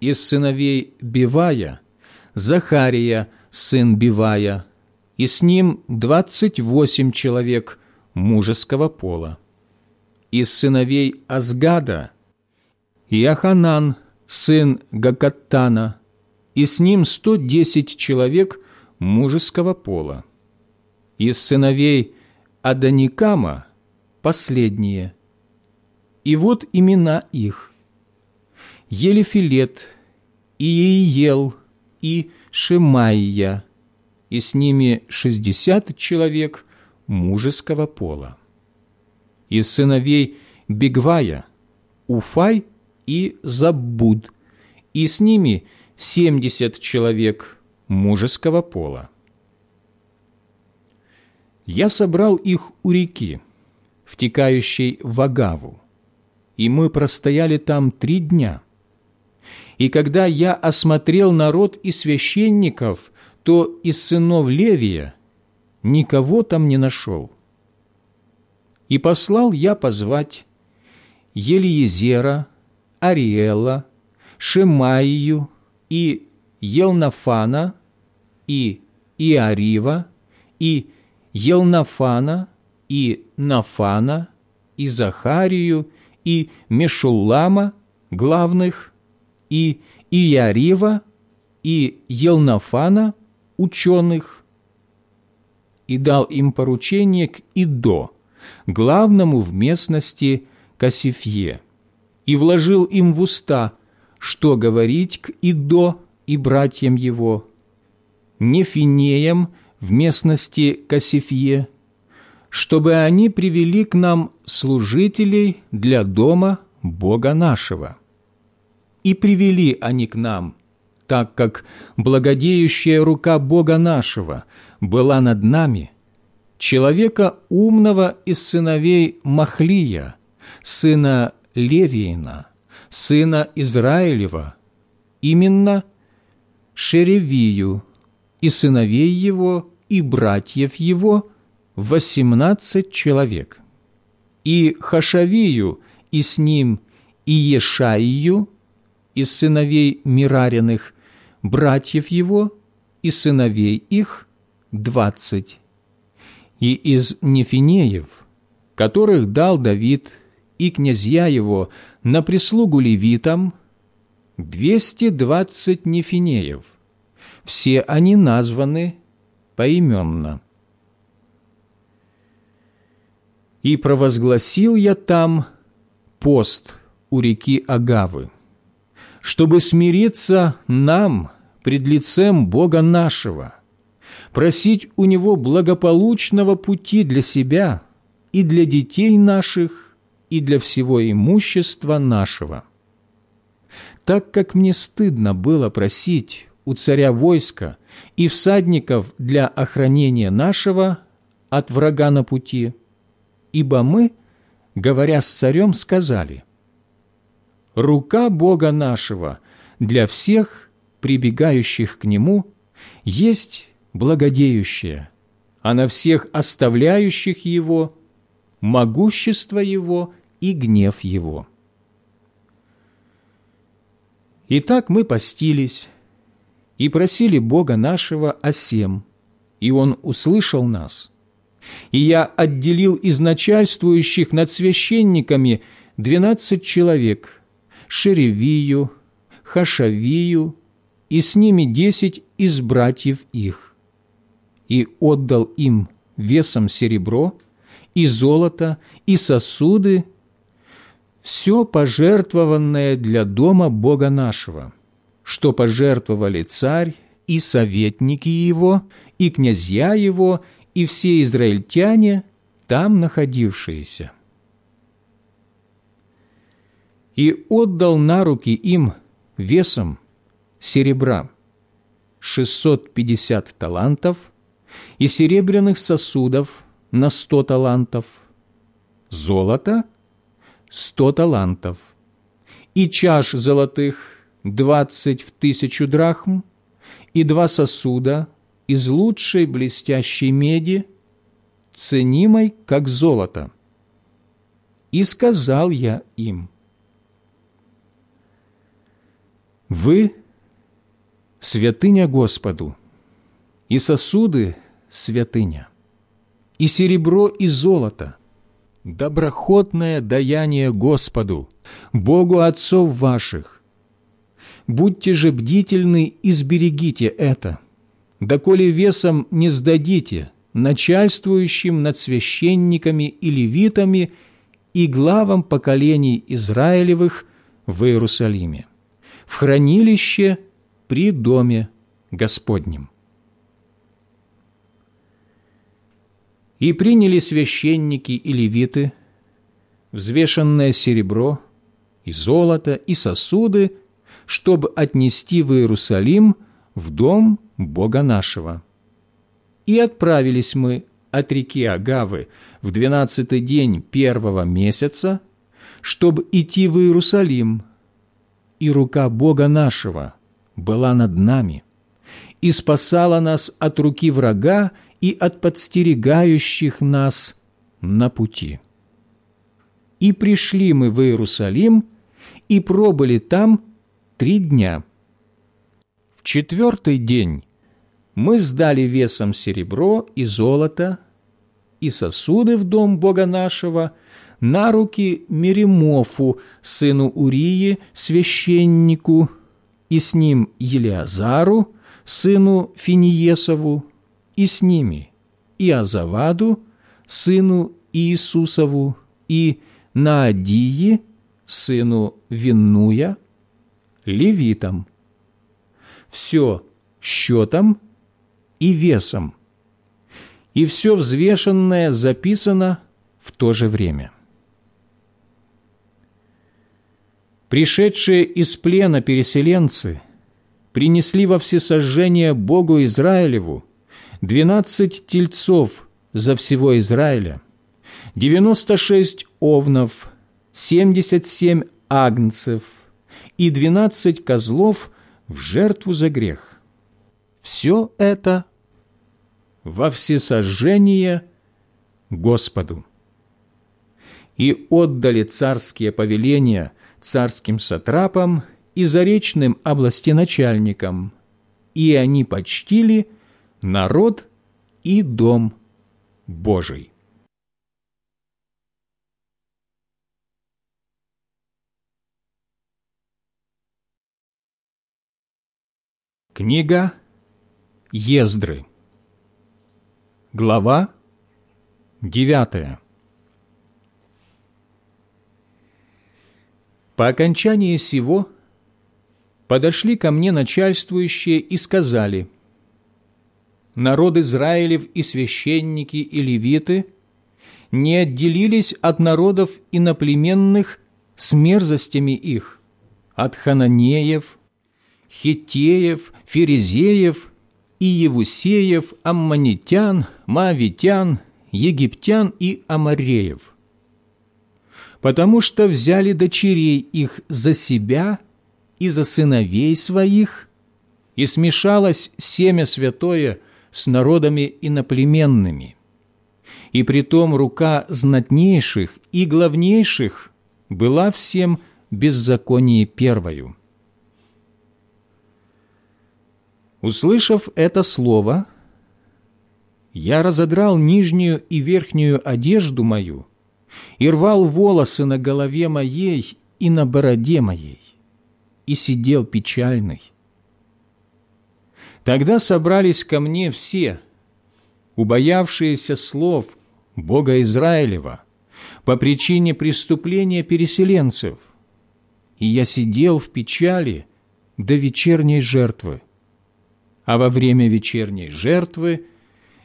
Speaker 1: Из сыновей Бивая – Захария, сын Бивая, и с ним двадцать восемь человек мужеского пола. Из сыновей Азгада – Яханан, сын Гакаттана, и с ним сто десять человек мужеского пола. Из сыновей Аданикама – последние. И вот имена их – Елефилет, Иеел и Шемайя, и с ними шестьдесят человек мужеского пола. Из сыновей Бегвая – Уфай и Забуд, и с ними – семьдесят человек мужеского пола. Я собрал их у реки, втекающей в Агаву, и мы простояли там три дня. И когда я осмотрел народ и священников, то из сынов Левия никого там не нашел. И послал я позвать Елиезера, Ариэла, Шемаию, и Елнафана, и Иарива, и Елнафана, и Нафана, и Захарию, и Мешуллама, главных, и Иарива, и Елнафана, ученых, и дал им поручение к Идо, главному в местности Касифье, и вложил им в уста – что говорить к Идо и братьям его, Нефинеям в местности Касифье, чтобы они привели к нам служителей для дома Бога нашего. И привели они к нам, так как благодеющая рука Бога нашего была над нами, человека умного из сыновей Махлия, сына Левиина, сына Израилева, именно Шеревию, и сыновей его, и братьев его, восемнадцать человек, и Хашавию, и с ним и Ешаию, из сыновей Мирариных, братьев его, и сыновей их двадцать, и из Нефинеев, которых дал Давид и князья его на прислугу левитам двести двадцать нефинеев. Все они названы поименно. И провозгласил я там пост у реки Агавы, чтобы смириться нам пред лицем Бога нашего, просить у Него благополучного пути для себя и для детей наших и для всего имущества нашего. Так как мне стыдно было просить у царя войска и всадников для охранения нашего от врага на пути, ибо мы, говоря с царем, сказали, «Рука Бога нашего для всех, прибегающих к Нему, есть благодеющая, а на всех оставляющих Его – могущество Его и гнев Его». Итак, мы постились и просили Бога нашего о сем, и Он услышал нас. И я отделил из начальствующих над священниками двенадцать человек, Шеревию, Хашавию, и с ними десять из братьев их, и отдал им весом серебро, и золото, и сосуды, все пожертвованное для дома Бога нашего, что пожертвовали царь и советники его, и князья его, и все израильтяне, там находившиеся. И отдал на руки им весом серебра 650 талантов и серебряных сосудов на 100 талантов, золота – сто талантов, и чаш золотых двадцать в тысячу драхм, и два сосуда из лучшей блестящей меди, ценимой, как золото. И сказал я им, «Вы – святыня Господу, и сосуды – святыня, и серебро и золото – доброходное даяние Господу, Богу отцов ваших. Будьте же бдительны и сберегите это, доколе весом не сдадите начальствующим над священниками и левитами и главам поколений Израилевых в Иерусалиме, в хранилище при доме Господнем. И приняли священники и левиты взвешенное серебро и золото и сосуды, чтобы отнести в Иерусалим в дом Бога нашего. И отправились мы от реки Агавы в двенадцатый день первого месяца, чтобы идти в Иерусалим, и рука Бога нашего была над нами, и спасала нас от руки врага и от подстерегающих нас на пути. И пришли мы в Иерусалим и пробыли там три дня. В четвертый день мы сдали весом серебро и золото и сосуды в дом Бога нашего на руки Меремофу, сыну Урии, священнику, и с ним Елиазару, сыну Финиесову, и с ними и Азаваду, сыну Иисусову, и Наадии, сыну Виннуя, левитам. Все счетом и весом, и все взвешенное записано в то же время. Пришедшие из плена переселенцы принесли во всесожжение Богу Израилеву двенадцать тельцов за всего Израиля, девяносто шесть овнов, семьдесят семь агнцев и двенадцать козлов в жертву за грех. Все это во всесожжение Господу. И отдали царские повеления царским сатрапам и заречным областеначальникам, и они почтили – народ и дом Божий. Книга Ездры Глава девятая По окончании сего подошли ко мне начальствующие и сказали – народ Израилев и священники и левиты не отделились от народов иноплеменных с мерзостями их, от хананеев, хитеев, ферезеев и Евусеев, Аммонитян, Моавитян, Египтян и Амареев, потому что взяли дочерей их за себя и за сыновей своих, и смешалось семя святое с народами иноплеменными. И притом рука знатнейших и главнейших была всем беззаконие первою. Услышав это слово, я разодрал нижнюю и верхнюю одежду мою и рвал волосы на голове моей и на бороде моей, и сидел печальный. Тогда собрались ко мне все, убоявшиеся слов Бога Израилева по причине преступления переселенцев, и я сидел в печали до вечерней жертвы. А во время вечерней жертвы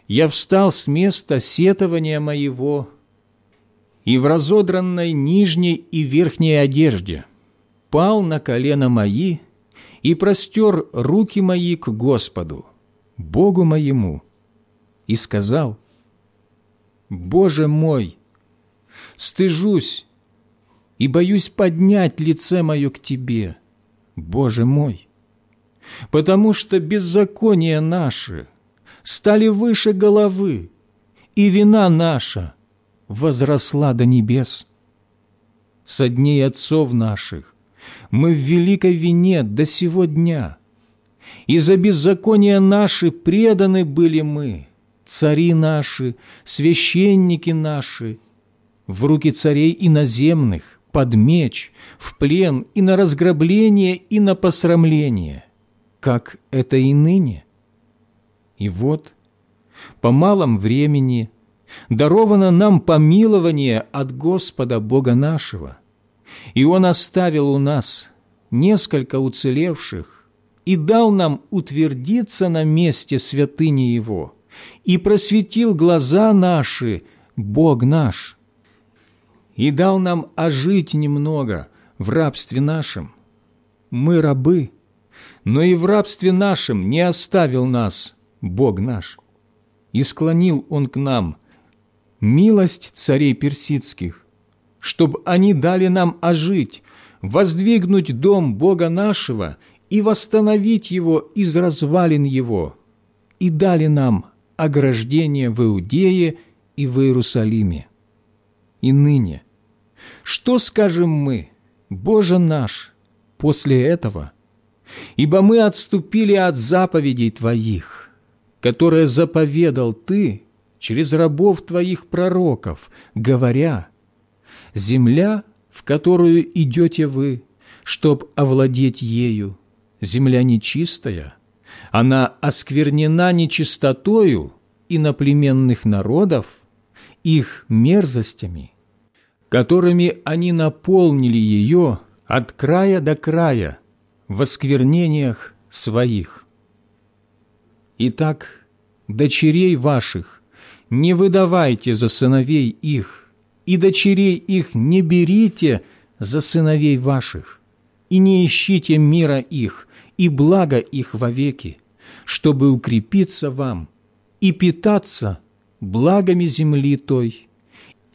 Speaker 1: я встал с места сетования моего и в разодранной нижней и верхней одежде пал на колено мои и простер руки мои к Господу, Богу моему, и сказал, «Боже мой, стыжусь и боюсь поднять лице мое к Тебе, Боже мой, потому что беззакония наши стали выше головы, и вина наша возросла до небес. Со дней отцов наших мы в великой вине до сего дня, и за беззакония наши преданы были мы, цари наши, священники наши, в руки царей иноземных, под меч, в плен и на разграбление и на посрамление – как это и ныне. И вот, по малом времени даровано нам помилование от Господа Бога нашего, и Он оставил у нас несколько уцелевших и дал нам утвердиться на месте святыни Его, и просветил глаза наши Бог наш, и дал нам ожить немного в рабстве нашем. Мы рабы, но и в рабстве нашем не оставил нас Бог наш. И склонил Он к нам милость царей персидских, чтобы они дали нам ожить, воздвигнуть дом Бога нашего и восстановить его из развалин его, и дали нам ограждение в Иудее и в Иерусалиме. И ныне, что скажем мы, Боже наш, после этого – Ибо мы отступили от заповедей Твоих, которые заповедал Ты через рабов Твоих пророков, говоря, «Земля, в которую идете вы, чтоб овладеть ею, земля нечистая, она осквернена нечистотою иноплеменных народов, их мерзостями, которыми они наполнили ее от края до края, в осквернениях своих. Итак, дочерей ваших не выдавайте за сыновей их, и дочерей их не берите за сыновей ваших, и не ищите мира их и блага их вовеки, чтобы укрепиться вам и питаться благами земли той,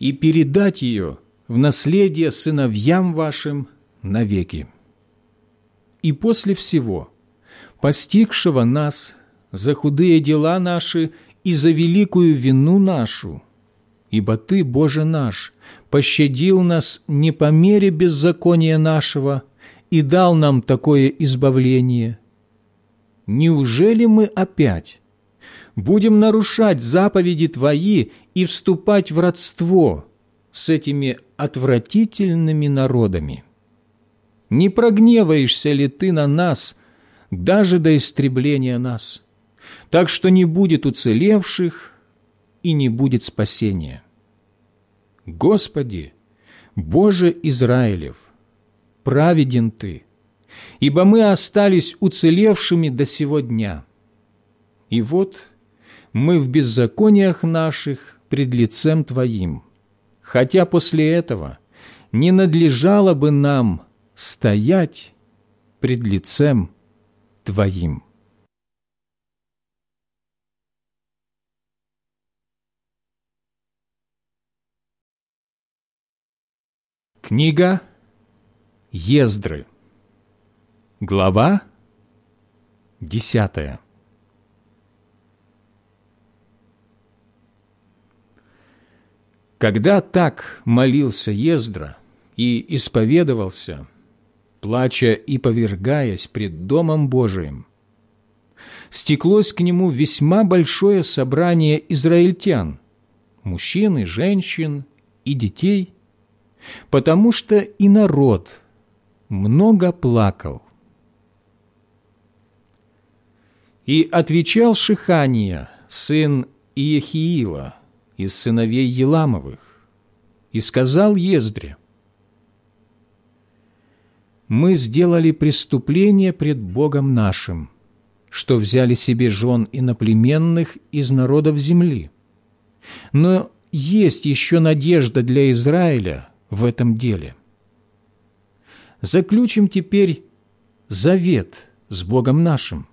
Speaker 1: и передать ее в наследие сыновьям вашим навеки и после всего, постигшего нас за худые дела наши и за великую вину нашу, ибо Ты, Боже наш, пощадил нас не по мере беззакония нашего и дал нам такое избавление. Неужели мы опять будем нарушать заповеди Твои и вступать в родство с этими отвратительными народами?» не прогневаешься ли ты на нас, даже до истребления нас, так что не будет уцелевших и не будет спасения. Господи, Боже Израилев, праведен Ты, ибо мы остались уцелевшими до сего дня. И вот мы в беззакониях наших пред лицем Твоим, хотя после этого не надлежало бы нам стоять пред лицем Твоим. Книга Ездры. Глава десятая. Когда так молился Ездра и исповедовался, плача и повергаясь пред Домом Божиим, стеклось к нему весьма большое собрание израильтян, мужчин и женщин и детей, потому что и народ много плакал. И отвечал Шихания, сын Иехиила, из сыновей Еламовых, и сказал Ездре, «Мы сделали преступление пред Богом нашим, что взяли себе жен иноплеменных из народов земли. Но есть еще надежда для Израиля в этом деле. Заключим теперь завет с Богом нашим,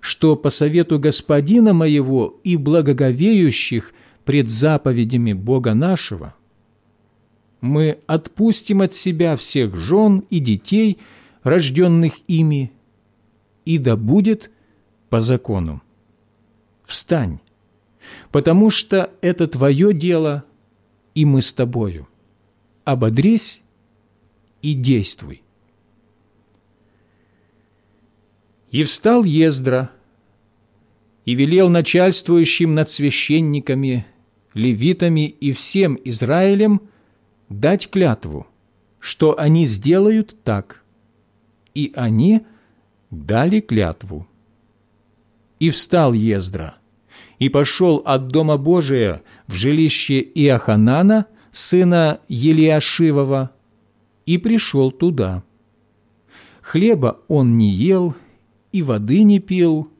Speaker 1: что по совету Господина моего и благоговеющих пред заповедями Бога нашего мы отпустим от себя всех жен и детей, рожденных ими, и да будет по закону. Встань, потому что это твое дело, и мы с тобою ободрись и действуй. И встал Ездра, и велел начальствующим над священниками, левитами и всем Израилем дать клятву, что они сделают так. И они дали клятву. И встал Ездра, и пошел от Дома Божия в жилище Иоханана, сына Елиашивова, и пришел туда. Хлеба он не ел и воды не пил,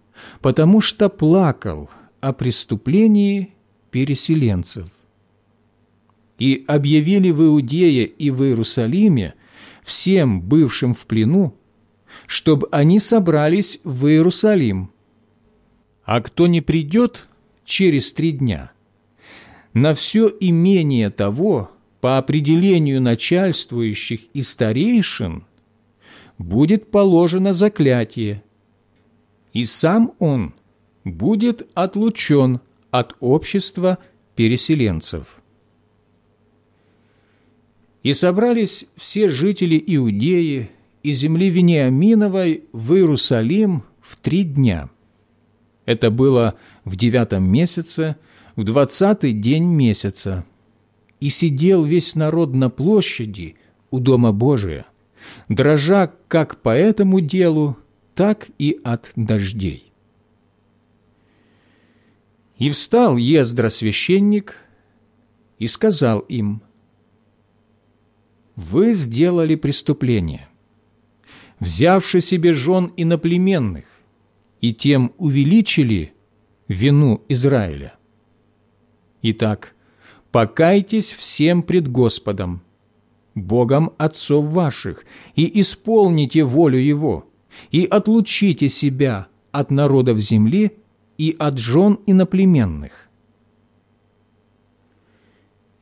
Speaker 1: потому что плакал о преступлении переселенцев. И объявили в Иудее и в Иерусалиме всем бывшим в плену, чтобы они собрались в Иерусалим. А кто не придет через три дня – на все имение того, по определению начальствующих и старейшин, будет положено заклятие, и сам он будет отлучен от общества переселенцев. И собрались все жители Иудеи и земли Вениаминовой в Иерусалим в три дня. Это было в девятом месяце – в двадцатый день месяца, и сидел весь народ на площади у Дома Божия, дрожа как по этому делу, так и от дождей. И встал Ездра священник и сказал им, «Вы сделали преступление, взявши себе жен иноплеменных, и тем увеличили вину Израиля. Итак, покайтесь всем пред Господом, Богом отцов ваших, и исполните волю Его, и отлучите себя от народов земли и от жен иноплеменных.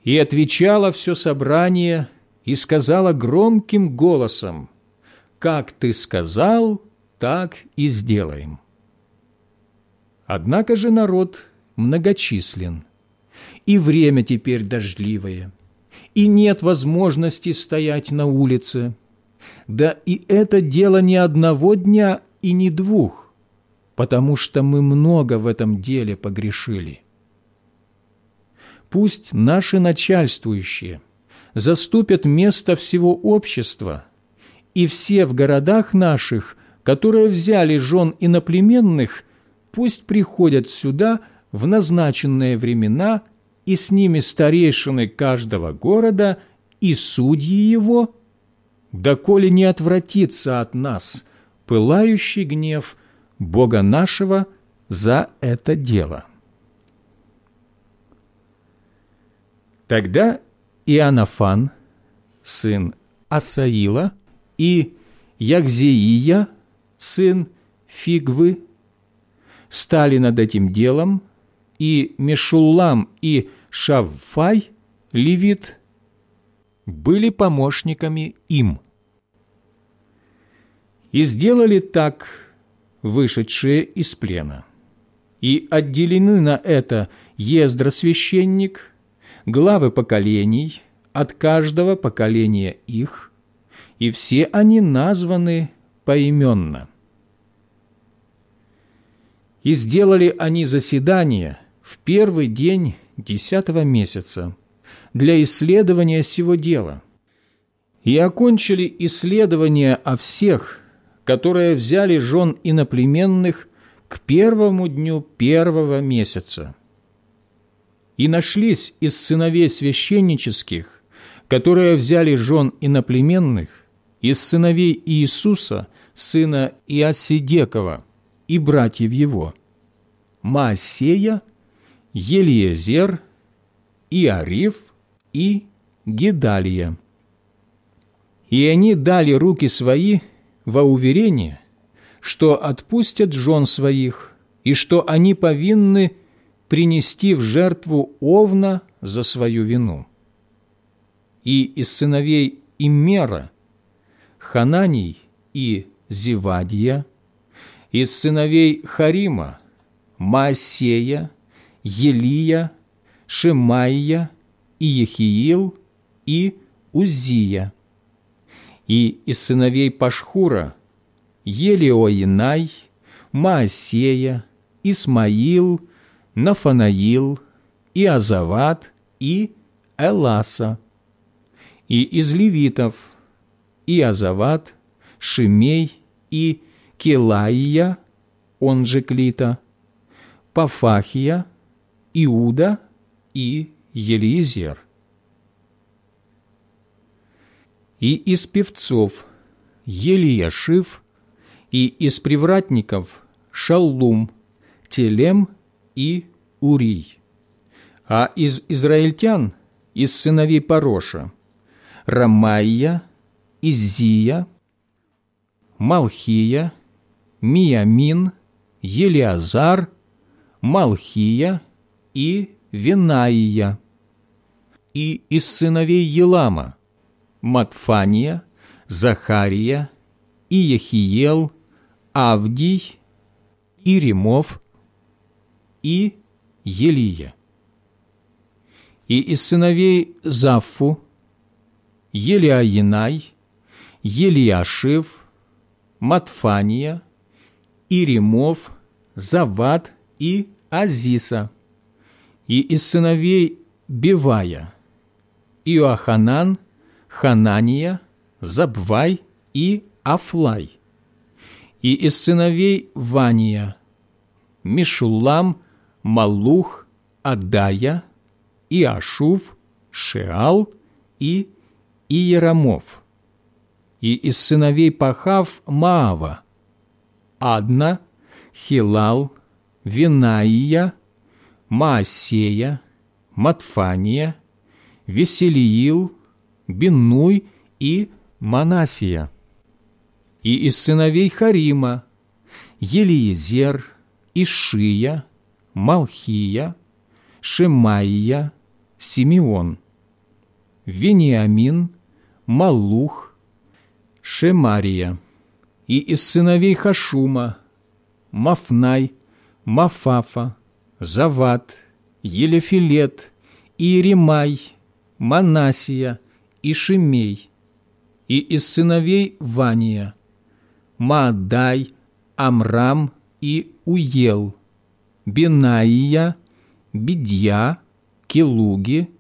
Speaker 1: И отвечало все собрание и сказала громким голосом, «Как ты сказал, так и сделаем». Однако же народ многочислен – и время теперь дождливое, и нет возможности стоять на улице. Да и это дело не одного дня и не двух, потому что мы много в этом деле погрешили. Пусть наши начальствующие заступят место всего общества, и все в городах наших, которые взяли жен иноплеменных, пусть приходят сюда в назначенные времена – и с ними старейшины каждого города и судьи его, доколе не отвратится от нас пылающий гнев Бога нашего за это дело. Тогда Иоаннафан, сын Асаила, и Ягзеия, сын Фигвы, стали над этим делом, и Мешуллам, и Шавфай, левит, были помощниками им. И сделали так вышедшие из плена. И отделены на это Ездра священник, главы поколений, от каждого поколения их, и все они названы поименно. И сделали они заседание в первый день десятого месяца для исследования сего дела, и окончили исследование о всех, которые взяли жен иноплеменных к первому дню первого месяца. И нашлись из сыновей священнических, которые взяли жен иноплеменных, из сыновей Иисуса, сына Иосидекова, и братьев его, Маасея, Елиезер, Иариф и Гедалия. И они дали руки свои во уверение, что отпустят жен своих, и что они повинны принести в жертву овна за свою вину. И из сыновей Имера, Хананий и Зевадия, из сыновей Харима, Маасея, Елия, Шемаия, и Ехиил, и Узия. И из сыновей Пашхура Елиоинай, Маасея, Исмаил, Нафанаил, Иазават и Эласа. И из левитов Иазават, Шимей и Келаия, он же Клита, Пафахия, Иуда и Елизер. И из певцов Елияшив, и из привратников Шаллум, Телем и Урий. А из израильтян, из сыновей Пароша, Рамайя, Изия, Малхия, Миамин, Елиазар, Малхия и Винаия. И из сыновей Елама Матфания, Захария, Иехиел, Авдий, Иремов и Елия. И из сыновей Зафу, Елиаинай, Елиашив, Матфания, Иремов, Завад и Азиса, и из сыновей Бивая, Иоаханан, Ханания, Забвай и Афлай, и из сыновей Вания, Мишулам, Малух, Адая, Иашув, Шеал и Иерамов, и из сыновей Пахав Маава, Адна, Хилал, Винаия, Маасея, Матфания, Веселиил, Бинуй и Манасия. И из сыновей Харима Елиезер, Ишия, Малхия, Шемаия, Симеон, Вениамин, Малух, Шемария и из сыновей Хашума, Мафнай, Мафафа, Зават, Елефилет, Иеремай, Манасия и Шимей, и из сыновей Вания, Маадай, Амрам и Уел, Бенаия, Бедья, Келуги,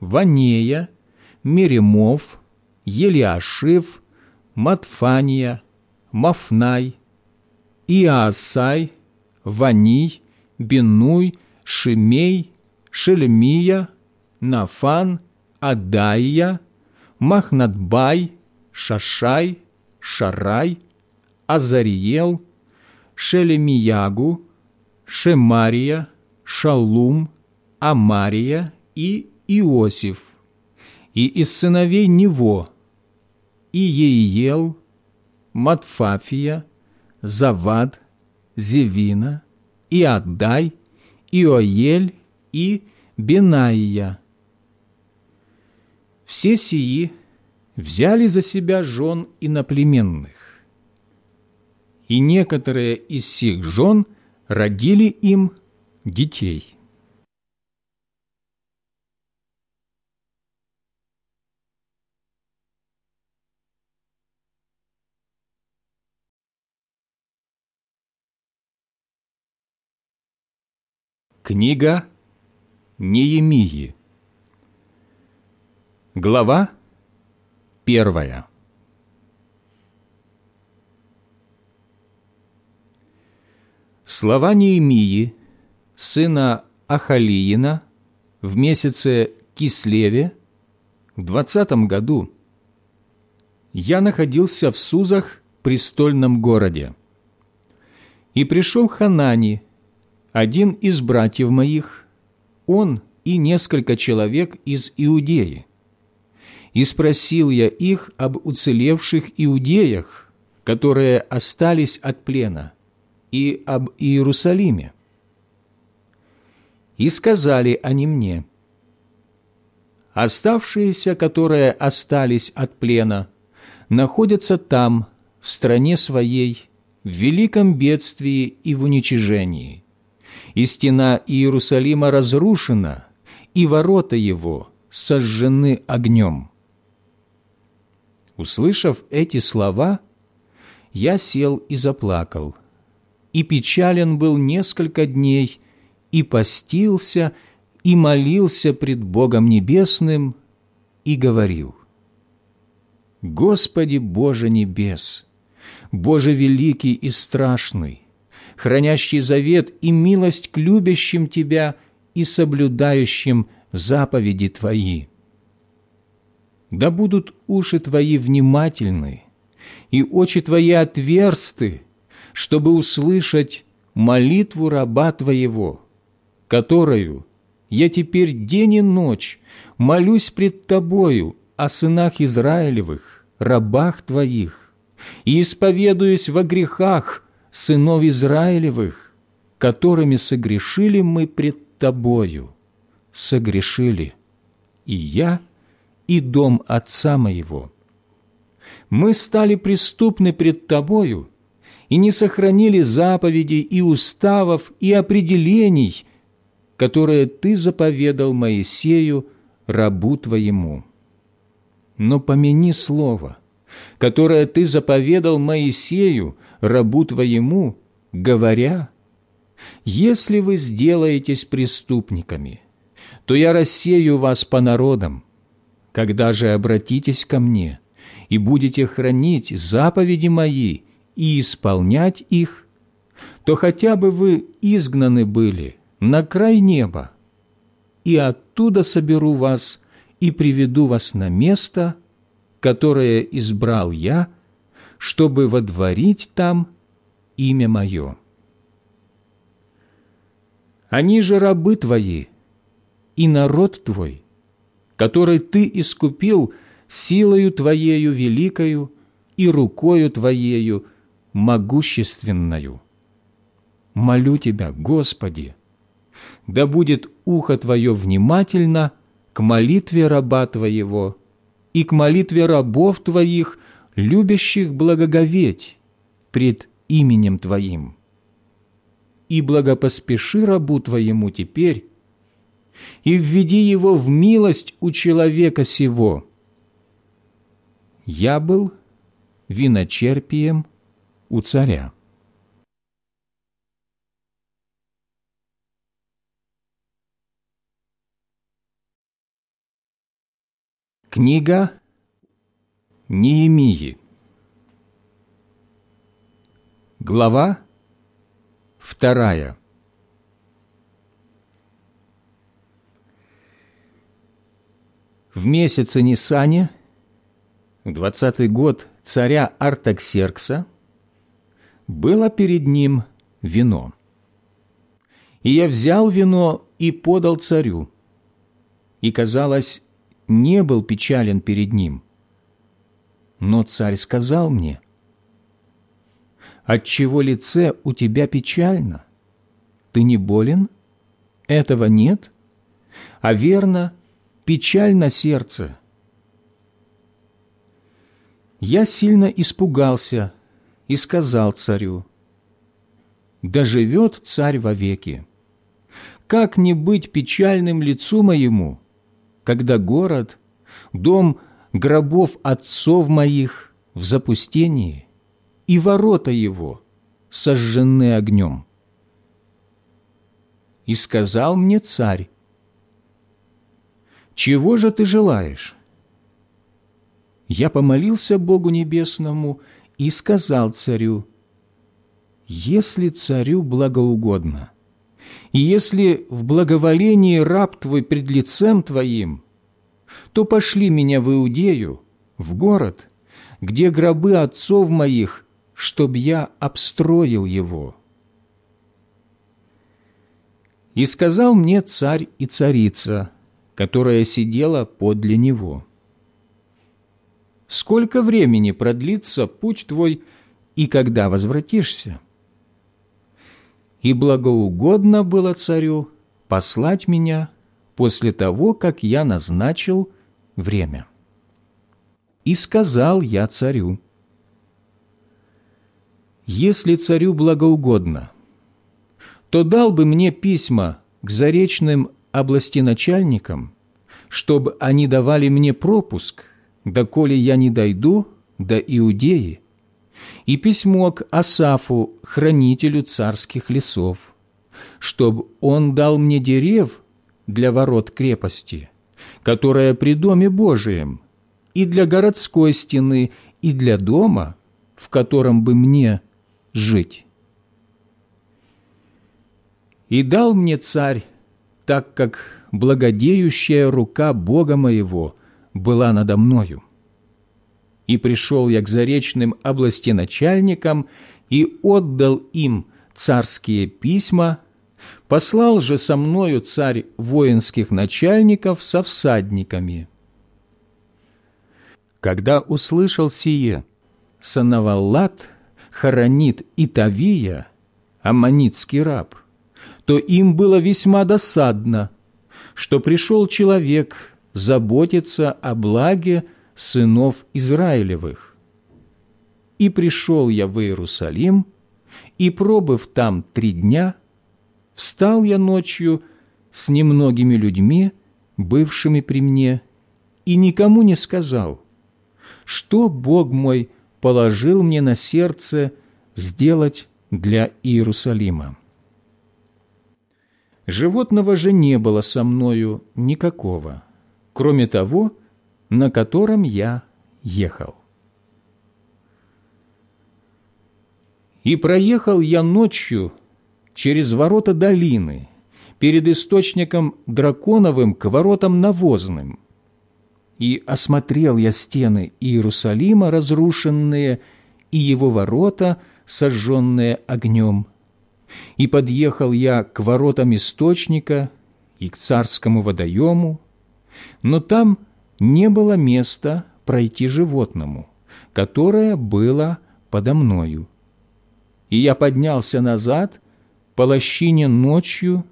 Speaker 1: Ванея, Меремов, Елиашив, Матфания, Мафнай, Иасай, Ваний, Бенуй, Шимей, Шелемия, Нафан, Адайя, Махнатбай, Шашай, Шарай, Азариел, Шелемиягу, Шемария, Шалум, Амария и Иосиф, и из сыновей него Иеиел, Матфафия, Завад, Зевина, Иаддай, Иоель и Бенаия. все сии взяли за себя жен иноплеменных, и некоторые из сих жен родили им детей. Книга Неемии Глава первая Слова Неемии, сына Ахалиина, в месяце Кислеве, в двадцатом году, я находился в Сузах, престольном городе. И пришел Ханани, один из братьев моих, он и несколько человек из Иудеи. И спросил я их об уцелевших иудеях, которые остались от плена, и об Иерусалиме. И сказали они мне, «Оставшиеся, которые остались от плена, находятся там, в стране своей, в великом бедствии и в уничижении» и стена Иерусалима разрушена, и ворота его сожжены огнем». Услышав эти слова, я сел и заплакал, и печален был несколько дней, и постился, и молился пред Богом Небесным, и говорил, «Господи Боже Небес, Боже великий и страшный, хранящий завет и милость к любящим Тебя и соблюдающим заповеди Твои. Да будут уши Твои внимательны, и очи Твои отверсты, чтобы услышать молитву раба Твоего, которую я теперь день и ночь молюсь пред Тобою о сынах Израилевых, рабах Твоих, и исповедуюсь во грехах, сынов Израилевых, которыми согрешили мы пред Тобою, согрешили и я, и дом отца моего. Мы стали преступны пред Тобою и не сохранили заповедей и уставов и определений, которые Ты заповедал Моисею, рабу Твоему. Но помяни слово, которое Ты заповедал Моисею, рабу твоему, говоря, «Если вы сделаетесь преступниками, то я рассею вас по народам. Когда же обратитесь ко мне и будете хранить заповеди мои и исполнять их, то хотя бы вы изгнаны были на край неба, и оттуда соберу вас и приведу вас на место, которое избрал я чтобы водворить там имя Мое. Они же рабы Твои и народ Твой, который Ты искупил силою Твоею великою и рукою Твоею могущественною. Молю Тебя, Господи, да будет ухо Твое внимательно к молитве раба Твоего и к молитве рабов Твоих, любящих благоговеть пред именем Твоим. И благопоспеши рабу Твоему теперь, и введи его в милость у человека сего. Я был виночерпием у царя. Книга Неемии. Глава вторая. В месяце Нисане, двадцатый год царя Артаксеркса, было перед ним вино. И я взял вино и подал царю, и, казалось, не был печален перед ним, но царь сказал мне, «Отчего лице у тебя печально? Ты не болен? Этого нет? А верно, печаль на сердце, я сильно испугался и сказал царю, «Да живет царь вовеки! Как не быть печальным лицу моему, когда город, дом гробов отцов моих в запустении и ворота его сожжены огнем?» И сказал мне царь, «Чего же ты желаешь?» Я помолился Богу Небесному и сказал царю, «Если царю благоугодно, и если в благоволении раб твой пред лицем твоим, то пошли меня в Иудею, в город, где гробы отцов моих, чтоб я обстроил его». И сказал мне царь и царица, которая сидела подле него, «Сколько времени продлится путь твой, и когда возвратишься?» И благоугодно было царю послать меня после того, как я назначил время. И сказал я царю, «Если царю благоугодно, то дал бы мне письма к заречным областеначальникам, чтобы они давали мне пропуск, доколе я не дойду до Иудеи, и письмо к Асафу, хранителю царских лесов, чтобы он дал мне дерев для ворот крепости, которая при Доме Божием, и для городской стены, и для дома, в котором бы мне жить. И дал мне царь, так как благодеющая рука Бога моего была надо мною. И пришел я к заречным областеначальникам и отдал им царские письма, послал же со мною царь воинских начальников со всадниками. Когда услышал сие, Санаваллат, Харанит и Тавия, аммонитский раб – то им было весьма досадно, что пришел человек заботиться о благе сынов Израилевых. И пришел я в Иерусалим, и, пробыв там три дня, встал я ночью с немногими людьми, бывшими при мне, и никому не сказал, что Бог мой положил мне на сердце сделать для Иерусалима. Животного же не было со мною никакого, кроме того, на котором я ехал. И проехал я ночью через ворота долины, перед источником драконовым к воротам навозным. И осмотрел я стены Иерусалима, разрушенные, и его ворота, сожженные огнем, и подъехал я к воротам источника и к царскому водоему, но там не было места пройти животному, которое было подо мною. И я поднялся назад по лощине ночью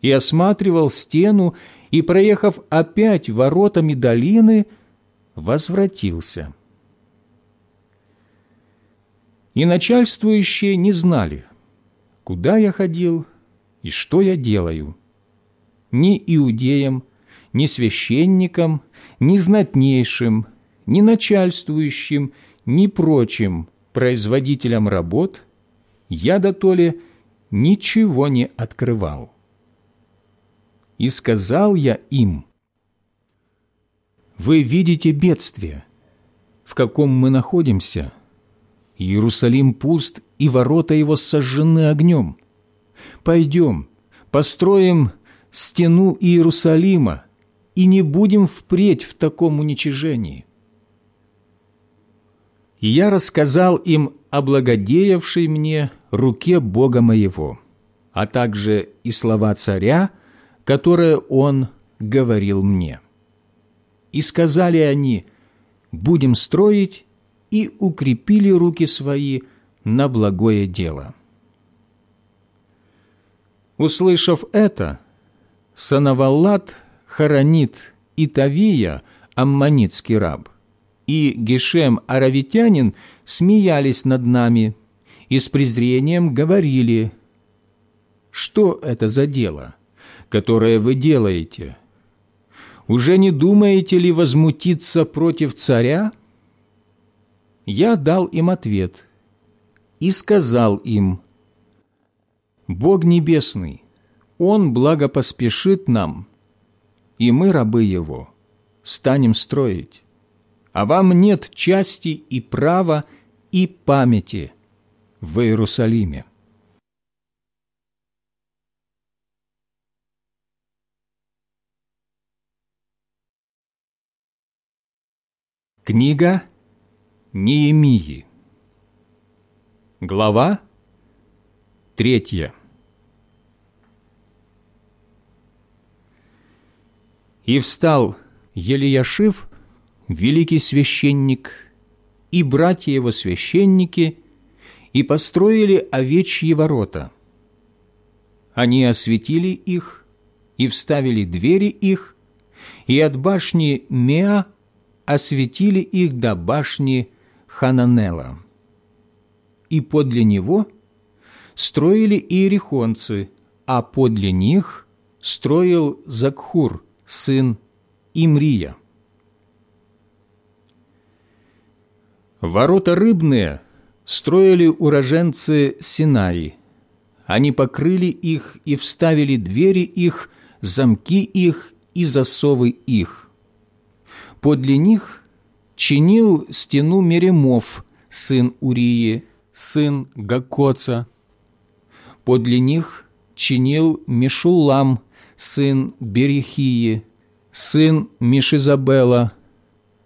Speaker 1: и осматривал стену, и, проехав опять воротами долины, возвратился. И начальствующие не знали, куда я ходил и что я делаю. Ни иудеям, ни священникам, ни знатнейшим, ни начальствующим, ни прочим производителям работ я дотоле ничего не открывал. И сказал я им, «Вы видите бедствие, в каком мы находимся, Иерусалим пуст, и ворота его сожжены огнем. Пойдем, построим стену Иерусалима, и не будем впредь в таком уничижении. И я рассказал им о благодеявшей мне руке Бога моего, а также и слова царя, которые он говорил мне. И сказали они, будем строить и укрепили руки свои на благое дело. Услышав это, Санаваллат, Харанит и Тавия, аммонитский раб, и Гешем Аравитянин смеялись над нами и с презрением говорили, «Что это за дело, которое вы делаете? Уже не думаете ли возмутиться против царя?» Я дал им ответ и сказал им, «Бог Небесный, Он благопоспешит нам, и мы, рабы Его, станем строить, а вам нет части и права и памяти в Иерусалиме». Книга Неемии Глава третья И встал Елияшив, великий священник, и братья его священники, и построили овечьи ворота. Они осветили их, и вставили двери их, и от башни Меа осветили их до башни Хананела. И подле него строили иерихонцы, а подле них строил Закхур, сын Имрия. Ворота рыбные строили уроженцы Синаи. Они покрыли их и вставили двери их, замки их и засовы их. Подле них чинил стену Меремов, сын Урии, сын Гакоца. Подле них чинил Мишулам, сын Берехии, сын Мишизабела.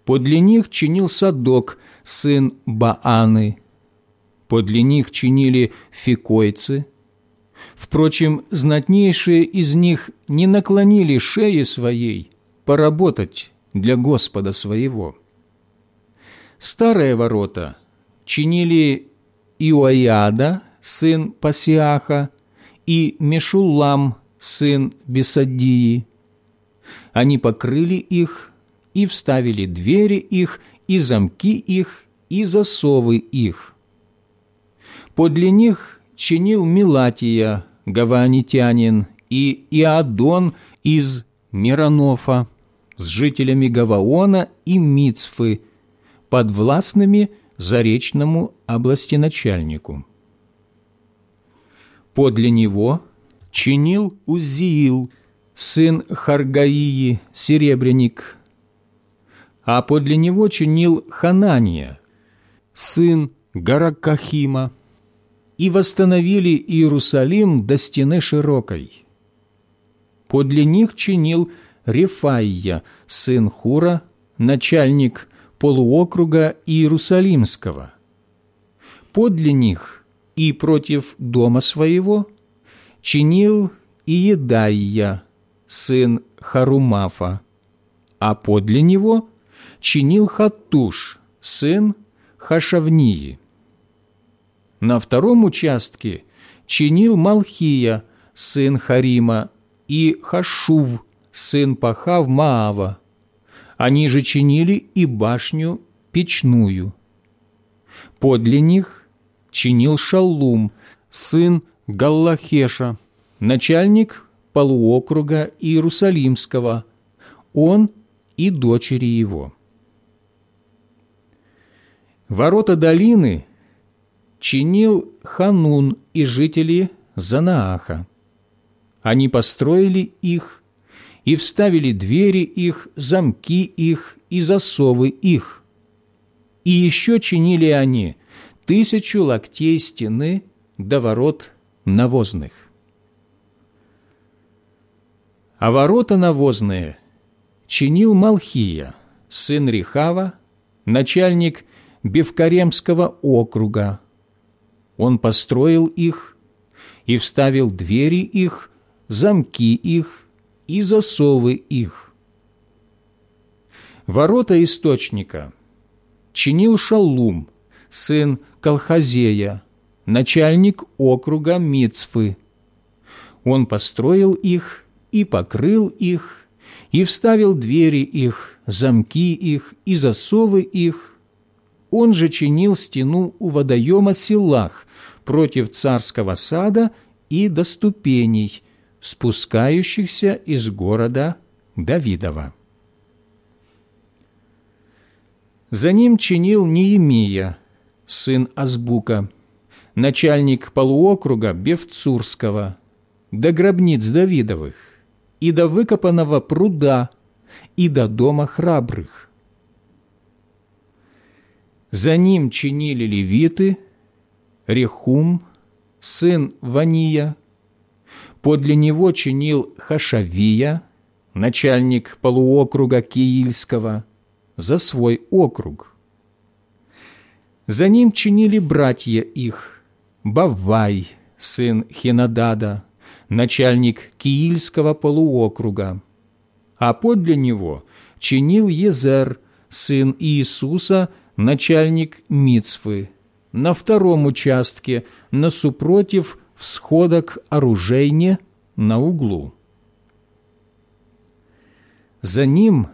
Speaker 1: Подле них чинил Садок, сын Бааны. Подле них чинили фикойцы. Впрочем, знатнейшие из них не наклонили шеи своей поработать для Господа своего. Старые ворота чинили Иоиада, сын Пасиаха, и Мешулам, сын Бесадии. Они покрыли их и вставили двери их, и замки их, и засовы их. Подле них чинил Милатия, гаванитянин, и Иадон из Миронофа, с жителями Гаваона и Мицфы, подвластными заречному областеначальнику. Подле него чинил Узиил, сын Харгаии, серебряник, а подле него чинил Ханания, сын Гаракахима, и восстановили Иерусалим до стены широкой. Подле них чинил Рефайя, сын Хура, начальник полуокруга Иерусалимского. Подле них и против дома своего чинил Иедайя, сын Харумафа, а подле него чинил Хаттуш, сын Хашавнии. На втором участке чинил Малхия, сын Харима, и Хашув, сын Пахав Маава. Они же чинили и башню печную. Подле них чинил Шаллум, сын Галлахеша, начальник полуокруга Иерусалимского, он и дочери его. Ворота долины чинил Ханун и жители Занааха. Они построили их и вставили двери их, замки их и засовы их. И еще чинили они тысячу локтей стены до ворот навозных. А ворота навозные чинил Малхия, сын Рихава, начальник Бевкаремского округа. Он построил их и вставил двери их, замки их и засовы их. Ворота источника чинил Шаллум, сын Колхазея, начальник округа Мицфы. Он построил их и покрыл их, и вставил двери их, замки их и засовы их. Он же чинил стену у водоема Силах против царского сада и до ступеней, спускающихся из города Давидова. За ним чинил Неемия, сын Азбука, начальник полуокруга Бевцурского, до гробниц Давидовых, и до выкопанного пруда, и до дома храбрых. За ним чинили левиты, Рехум, сын Вания, подле него чинил Хашавия, начальник полуокруга Киильского, за свой округ. За ним чинили братья их, Баввай, сын Хинадада, начальник Киильского полуокруга, а подле него чинил Езер, сын Иисуса, начальник Мицвы, на втором участке, на супротив всхода к оружейне на углу. За ним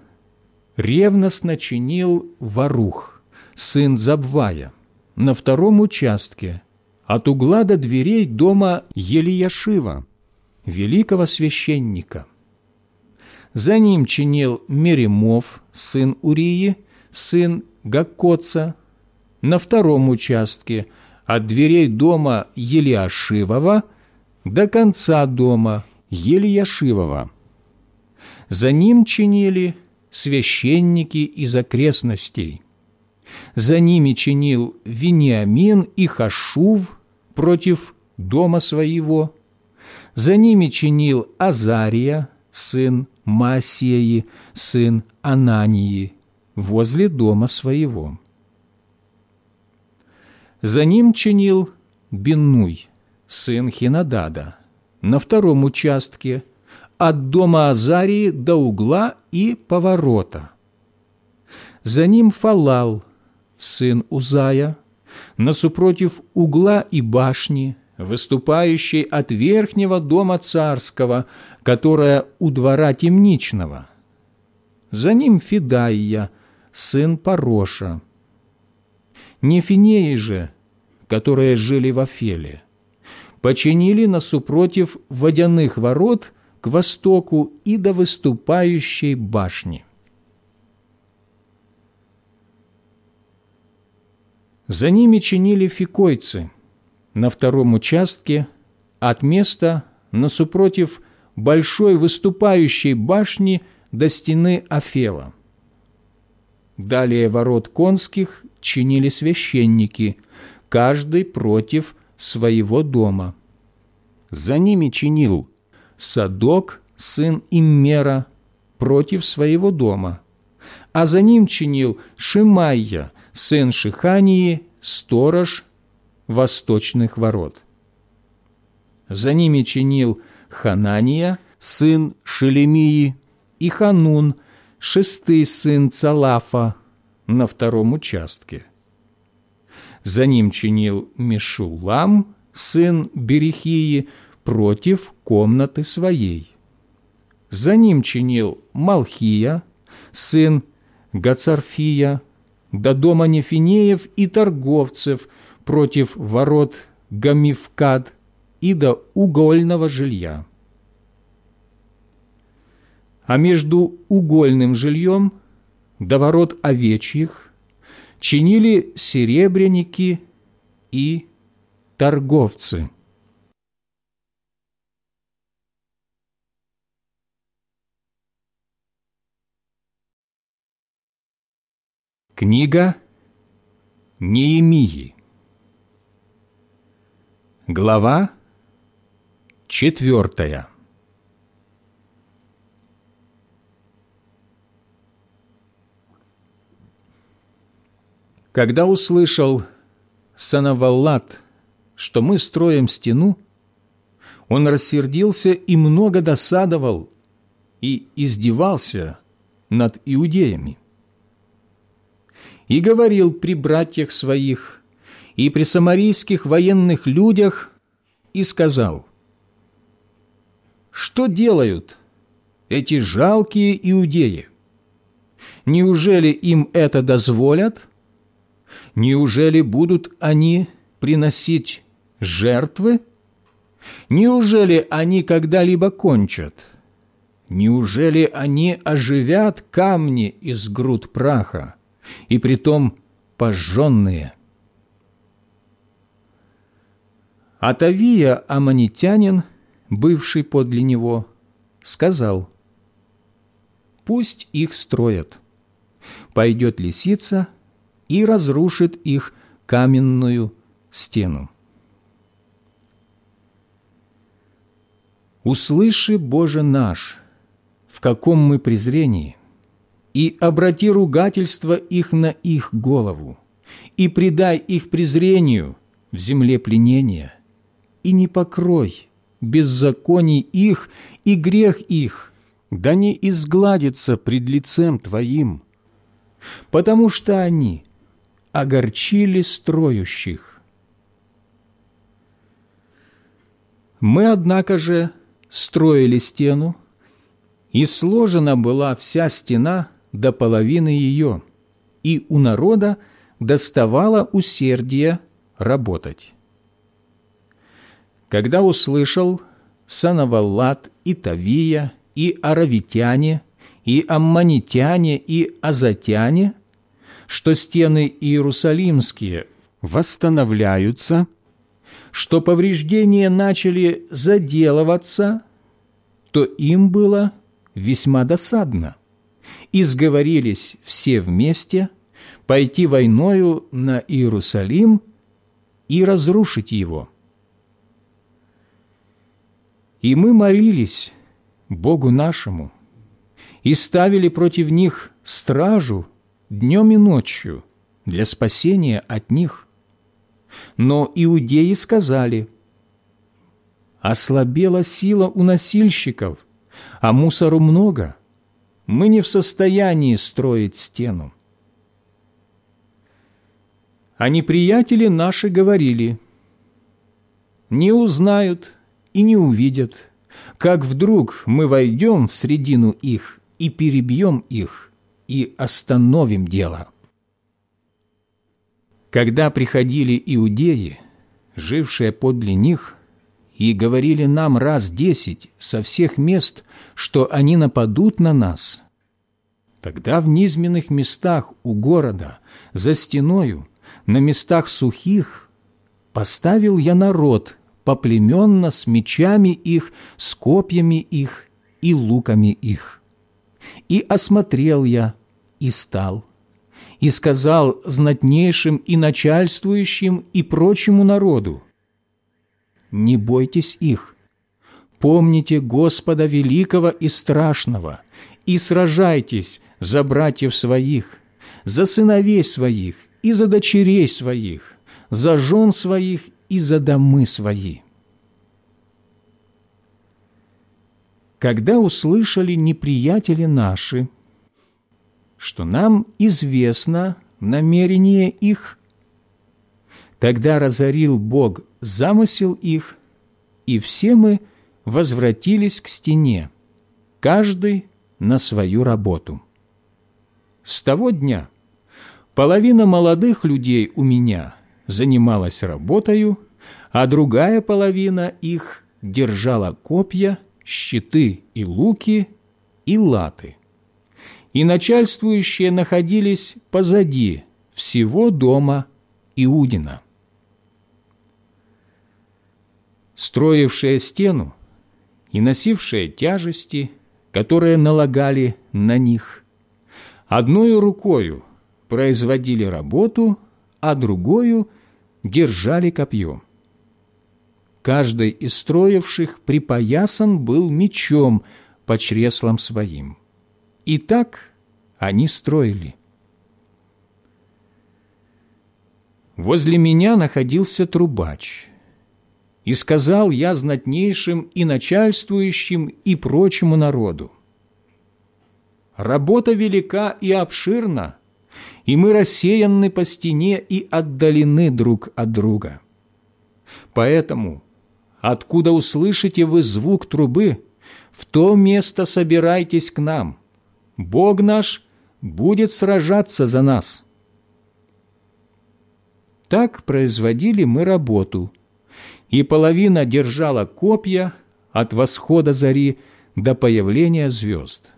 Speaker 1: ревностно чинил Варух, сын Забвая, на втором участке, от угла до дверей дома Елияшива, великого священника. За ним чинил Меремов, сын Урии, сын Гаккоца, на втором участке от дверей дома Елиашивова до конца дома Елияшивова. За ним чинили священники из окрестностей. За ними чинил Вениамин и Хашув против дома своего. За ними чинил Азария, сын Масией, сын Анании, возле дома своего. За ним чинил Бенуй, сын Хинадада, на втором участке, от дома Азарии до угла и поворота. За ним Фалал, сын Узая, насупротив угла и башни, выступающей от верхнего дома царского, которая у двора темничного. За ним Федайя, сын Пароша. Нефинеи же, которые жили в Афеле, починили насупротив водяных ворот к востоку и до выступающей башни. За ними чинили фикойцы – на втором участке от места насупротив большой выступающей башни до стены Афела. Далее ворот конских чинили священники, каждый против своего дома. За ними чинил Садок, сын Иммера, против своего дома, а за ним чинил Шимайя, сын Шихании, сторож восточных ворот. За ними чинил Ханания, сын Шелемии, и Ханун, шестый сын Цалафа, на втором участке. За ним чинил Мишулам, сын Берехии, против комнаты своей. За ним чинил Малхия, сын Гацарфия, до дома Нефинеев и торговцев – против ворот Гамивкад и до угольного жилья. А между угольным жильем до ворот овечьих чинили серебряники и торговцы. Книга Неемии Глава четвертая Когда услышал Санаваллат, что мы строим стену, он рассердился и много досадовал и издевался над иудеями. И говорил при братьях своих – и при самарийских военных людях и сказал, «Что делают эти жалкие иудеи? Неужели им это дозволят? Неужели будут они приносить жертвы? Неужели они когда-либо кончат? Неужели они оживят камни из груд праха, и притом пожженные? Атавия, аманитянин, бывший подле него, сказал, «Пусть их строят. Пойдет лисица и разрушит их каменную стену». «Услыши, Боже наш, в каком мы презрении, и обрати ругательство их на их голову, и предай их презрению в земле пленения, и не покрой беззаконий их и грех их, да не изгладится пред лицем Твоим, потому что они огорчили строящих. Мы, однако же, строили стену, и сложена была вся стена до половины ее, и у народа доставало усердие работать. Когда услышал Санаваллат и Тавия, и аравитяне, и амманитяне, и азатяне, что стены иерусалимские восстановляются, что повреждения начали заделываться, то им было весьма досадно. И сговорились все вместе пойти войною на Иерусалим и разрушить его. И мы молились Богу нашему и ставили против них стражу днем и ночью для спасения от них. Но иудеи сказали, «Ослабела сила у носильщиков, а мусору много, мы не в состоянии строить стену». А неприятели наши говорили, «Не узнают, и не увидят, как вдруг мы войдем в средину их и перебьем их, и остановим дело. Когда приходили иудеи, жившие подле них, и говорили нам раз десять со всех мест, что они нападут на нас, тогда в низменных местах у города, за стеною, на местах сухих, поставил я народ поплеменно с мечами их, с копьями их и луками их. И осмотрел я, и стал, и сказал знатнейшим и начальствующим и прочему народу, «Не бойтесь их, помните Господа великого и страшного, и сражайтесь за братьев своих, за сыновей своих и за дочерей своих, за жен своих и за домы свои. Когда услышали неприятели наши, что нам известно намерение их, тогда разорил Бог замысел их, и все мы возвратились к стене, каждый на свою работу. С того дня половина молодых людей у меня – занималась работою, а другая половина их держала копья, щиты и луки и латы. И начальствующие находились позади всего дома Иудина. Строившие стену и носившие тяжести, которые налагали на них, одной рукою производили работу, а другою – держали копье. Каждый из строивших припоясан был мечом по чреслам своим. И так они строили. Возле меня находился трубач, и сказал я знатнейшим и начальствующим и прочему народу, «Работа велика и обширна, и мы рассеяны по стене и отдалены друг от друга. Поэтому, откуда услышите вы звук трубы, в то место собирайтесь к нам. Бог наш будет сражаться за нас. Так производили мы работу, и половина держала копья от восхода зари до появления звезд.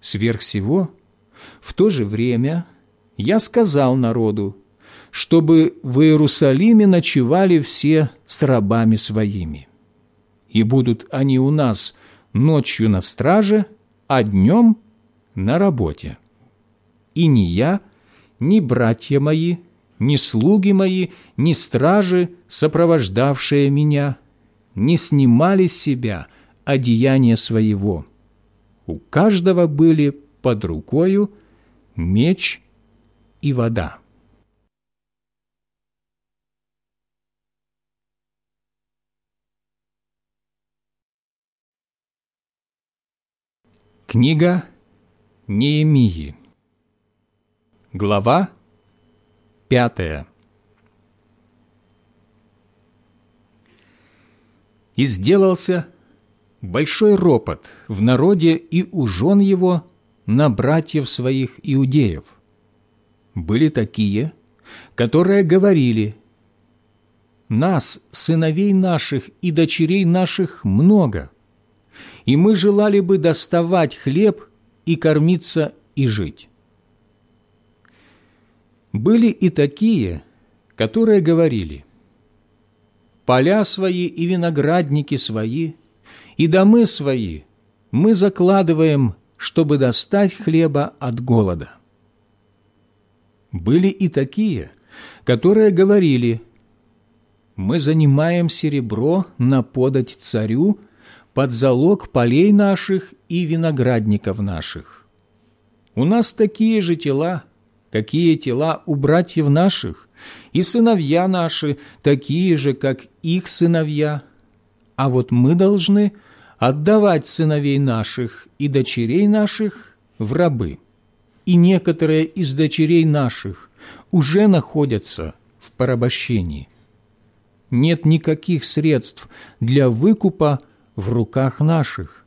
Speaker 1: Сверх всего, в то же время я сказал народу, чтобы в Иерусалиме ночевали все с рабами своими. И будут они у нас ночью на страже, а днем на работе. И ни я, ни братья мои – ни слуги мои, ни стражи, сопровождавшие меня, не снимали с себя одеяния своего. У каждого были под рукою меч и вода. Книга Неемии Глава Пятое. И сделался большой ропот в народе и у жен его на братьев своих иудеев. Были такие, которые говорили, «Нас, сыновей наших и дочерей наших, много, и мы желали бы доставать хлеб и кормиться и жить». Были и такие, которые говорили, «Поля свои и виноградники свои, и домы свои мы закладываем, чтобы достать хлеба от голода». Были и такие, которые говорили, «Мы занимаем серебро на подать царю под залог полей наших и виноградников наших. У нас такие же тела, какие тела у братьев наших, и сыновья наши такие же, как их сыновья. А вот мы должны отдавать сыновей наших и дочерей наших в рабы. И некоторые из дочерей наших уже находятся в порабощении. Нет никаких средств для выкупа в руках наших,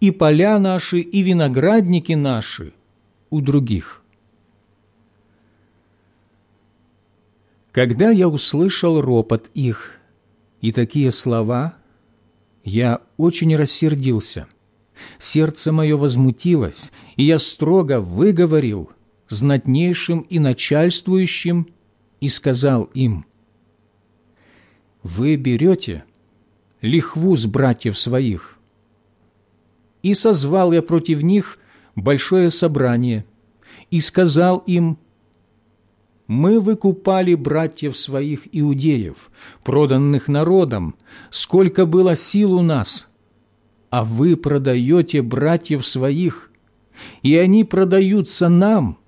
Speaker 1: и поля наши, и виноградники наши у других. Когда я услышал ропот их и такие слова, я очень рассердился. Сердце мое возмутилось, и я строго выговорил знатнейшим и начальствующим и сказал им, «Вы берете лихву с братьев своих». И созвал я против них большое собрание, и сказал им, мы выкупали братьев своих иудеев, проданных народом, сколько было сил у нас, а вы продаете братьев своих, и они продаются нам».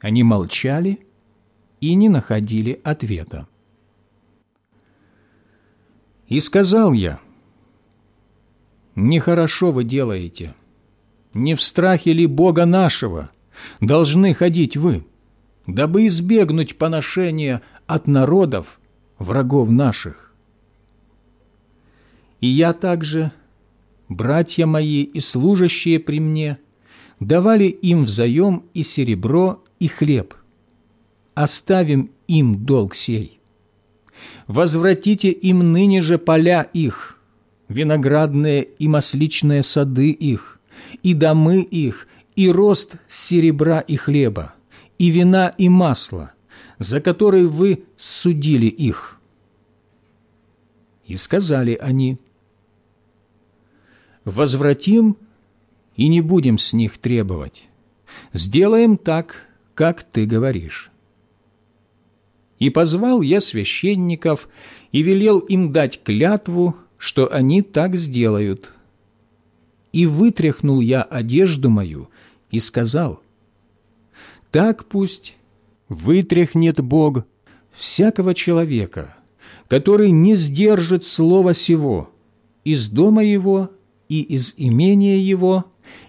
Speaker 1: Они молчали и не находили ответа. И сказал я, «Нехорошо вы делаете. Не в страхе ли Бога нашего должны ходить вы?» дабы избегнуть поношения от народов, врагов наших. И я также, братья мои и служащие при мне, давали им взаем и серебро, и хлеб. Оставим им долг сей. Возвратите им ныне же поля их, виноградные и масличные сады их, и домы их, и рост серебра и хлеба, и вина и масла, за которые вы судили их». И сказали они, «Возвратим и не будем с них требовать. Сделаем так, как ты говоришь». И позвал я священников и велел им дать клятву, что они так сделают. И вытряхнул я одежду мою и сказал – так пусть вытряхнет Бог всякого человека, который не сдержит слова сего из дома его и из имения его,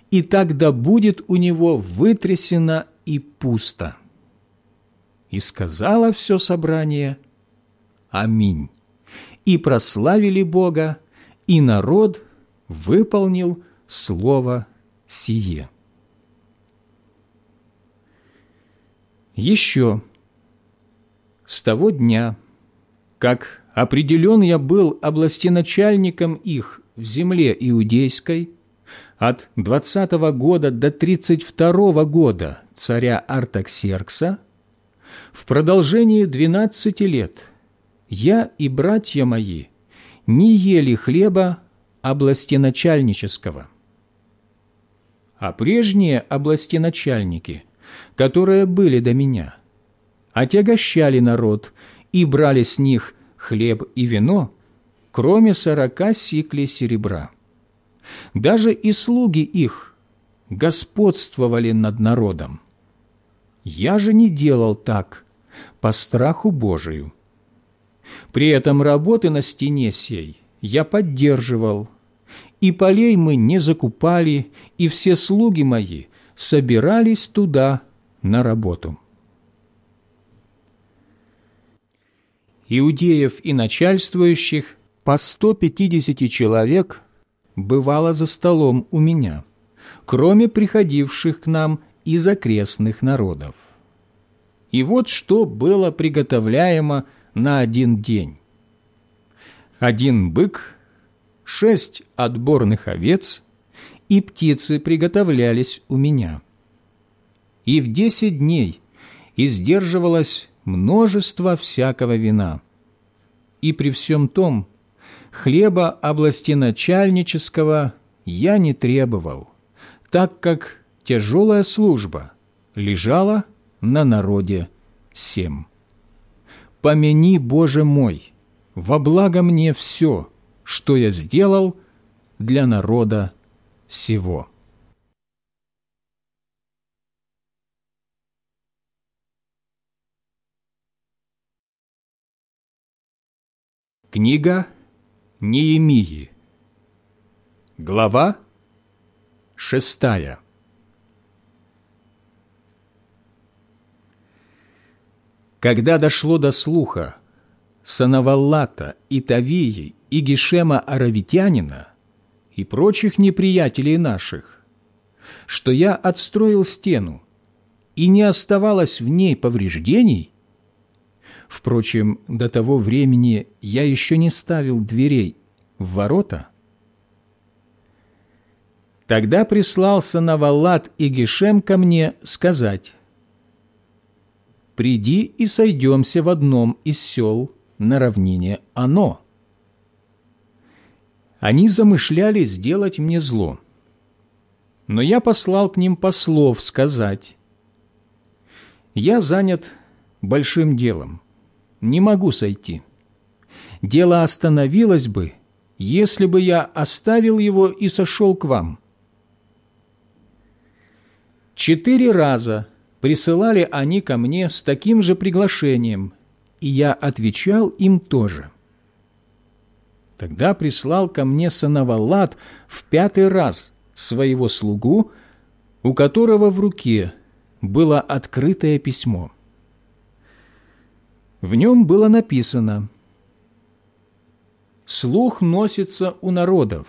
Speaker 1: и тогда будет у него вытрясено и пусто. И сказала все собрание «Аминь». И прославили Бога, и народ выполнил слово сие. Еще с того дня, как определен я был областеначальником их в земле иудейской, от двадцатого года до тридцать второго года царя Артаксеркса, в продолжении двенадцати лет я и братья мои не ели хлеба областеначальнического. А прежние областеначальники, которые были до меня, отягощали народ и брали с них хлеб и вино, кроме сорока сиклей серебра. Даже и слуги их господствовали над народом. Я же не делал так по страху Божию. При этом работы на стене сей я поддерживал, и полей мы не закупали, и все слуги мои собирались туда на работу. Иудеев и начальствующих по 150 человек бывало за столом у меня, кроме приходивших к нам из окрестных народов. И вот что было приготовляемо на один день. Один бык, шесть отборных овец и птицы приготовлялись у меня. И в десять дней издерживалось множество всякого вина. И при всем том хлеба областеначальнического я не требовал, так как тяжелая служба лежала на народе всем. Помяни, Боже мой, во благо мне все, что я сделал для народа сего». Книга Неемии Глава шестая Когда дошло до слуха Санаваллата и Тавии и Гешема Аравитянина и прочих неприятелей наших, что я отстроил стену, и не оставалось в ней повреждений, впрочем, до того времени я еще не ставил дверей в ворота, тогда прислался Наваллат и Гешем ко мне сказать, приди и сойдемся в одном из сел на равнине Оно. Они замышляли сделать мне зло. Но я послал к ним послов сказать, «Я занят большим делом, не могу сойти. Дело остановилось бы, если бы я оставил его и сошел к вам». Четыре раза присылали они ко мне с таким же приглашением, и я отвечал им тоже. Тогда прислал ко мне Санавалат в пятый раз своего слугу, у которого в руке было открытое письмо. В нем было написано «Слух носится у народов,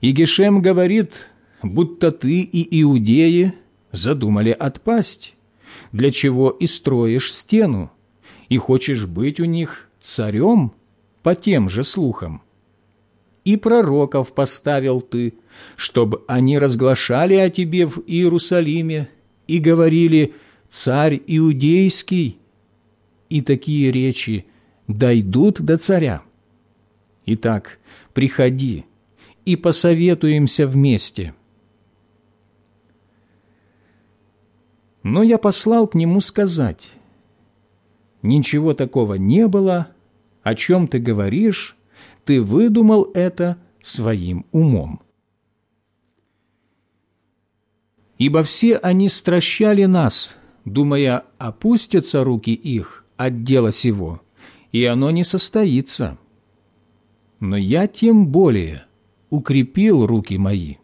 Speaker 1: и Гешем говорит, будто ты и иудеи – задумали отпасть, для чего и строишь стену, и хочешь быть у них царем по тем же слухам. И пророков поставил ты, чтобы они разглашали о тебе в Иерусалиме и говорили «Царь иудейский», и такие речи дойдут до царя. Итак, приходи и посоветуемся вместе – Но я послал к нему сказать, «Ничего такого не было, о чем ты говоришь, ты выдумал это своим умом». Ибо все они стращали нас, думая, опустятся руки их от дела сего, и оно не состоится. Но я тем более укрепил руки мои.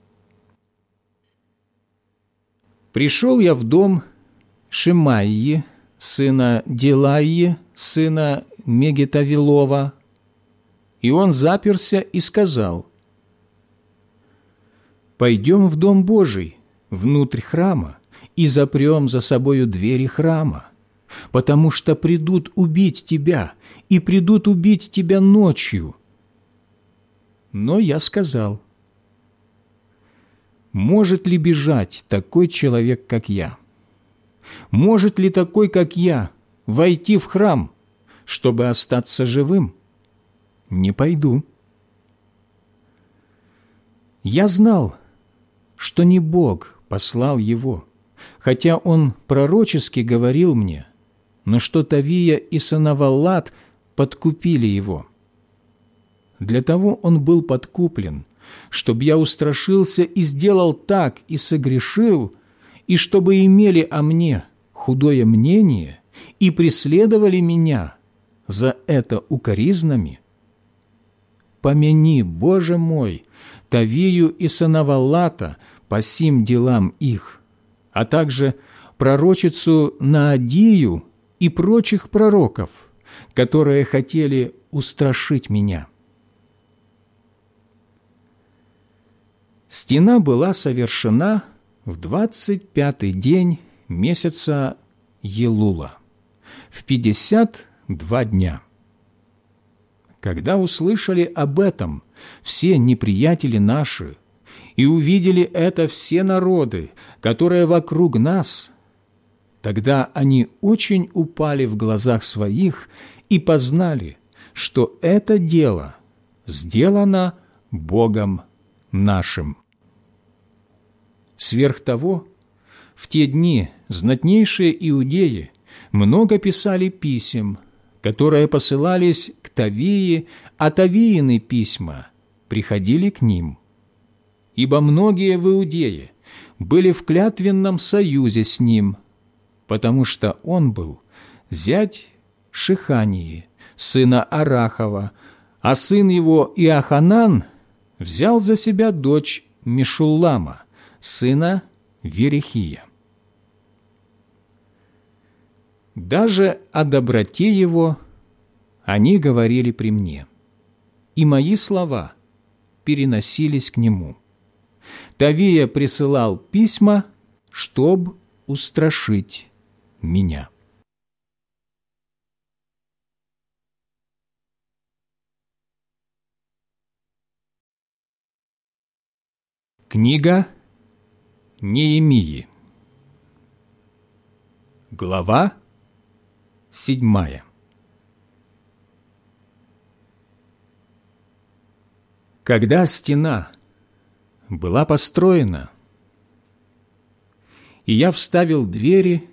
Speaker 1: Пришел я в дом Шимайи, сына Дилайи, сына Мегетавилова, и он заперся и сказал, «Пойдем в Дом Божий, внутрь храма, и запрем за собою двери храма, потому что придут убить тебя, и придут убить тебя ночью». Но я сказал, «Может ли бежать такой человек, как я? Может ли такой, как я, войти в храм, чтобы остаться живым? Не пойду». Я знал, что не Бог послал его, хотя он пророчески говорил мне, но что Тавия и Санаваллат подкупили его. Для того он был подкуплен, чтобы я устрашился и сделал так, и согрешил, и чтобы имели о мне худое мнение и преследовали меня за это укоризнами. Помяни, Боже мой, Тавию и Санаваллата по сим делам их, а также пророчицу Наадию и прочих пророков, которые хотели устрашить меня. Стена была совершена в двадцать пятый день месяца Елула, в пятьдесят два дня. Когда услышали об этом все неприятели наши, и увидели это все народы, которые вокруг нас, тогда они очень упали в глазах своих и познали, что это дело сделано Богом нашим. Сверх того, в те дни знатнейшие иудеи много писали писем, которые посылались к Тавии, а Тавиины письма приходили к ним. Ибо многие в Иудее были в клятвенном союзе с ним, потому что он был зять Шихании, сына Арахова, а сын его Иоханан взял за себя дочь Мишуллама, сына Верехия. Даже о доброте его они говорили при мне, и мои слова переносились к нему. Тавия присылал письма, чтоб устрашить меня. Книга Неемии. Глава седьмая. Когда стена была построена, и я вставил двери,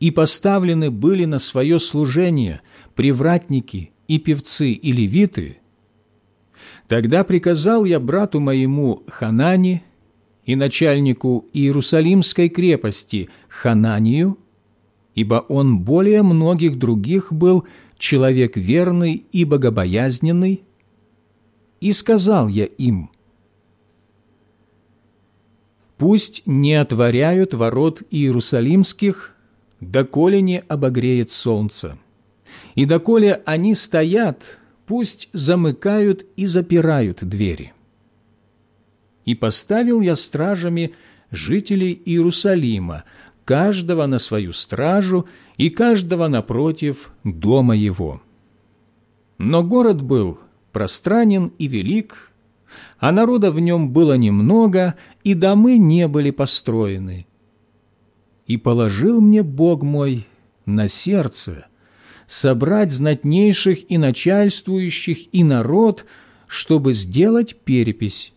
Speaker 1: и поставлены были на свое служение привратники и певцы и левиты, тогда приказал я брату моему Ханани и начальнику Иерусалимской крепости Хананию, ибо он более многих других был человек верный и богобоязненный, и сказал я им, «Пусть не отворяют ворот Иерусалимских, доколе не обогреет солнце, и доколе они стоят, пусть замыкают и запирают двери» и поставил я стражами жителей Иерусалима, каждого на свою стражу и каждого напротив дома его. Но город был пространен и велик, а народа в нем было немного, и домы не были построены. И положил мне Бог мой на сердце собрать знатнейших и начальствующих и народ, чтобы сделать перепись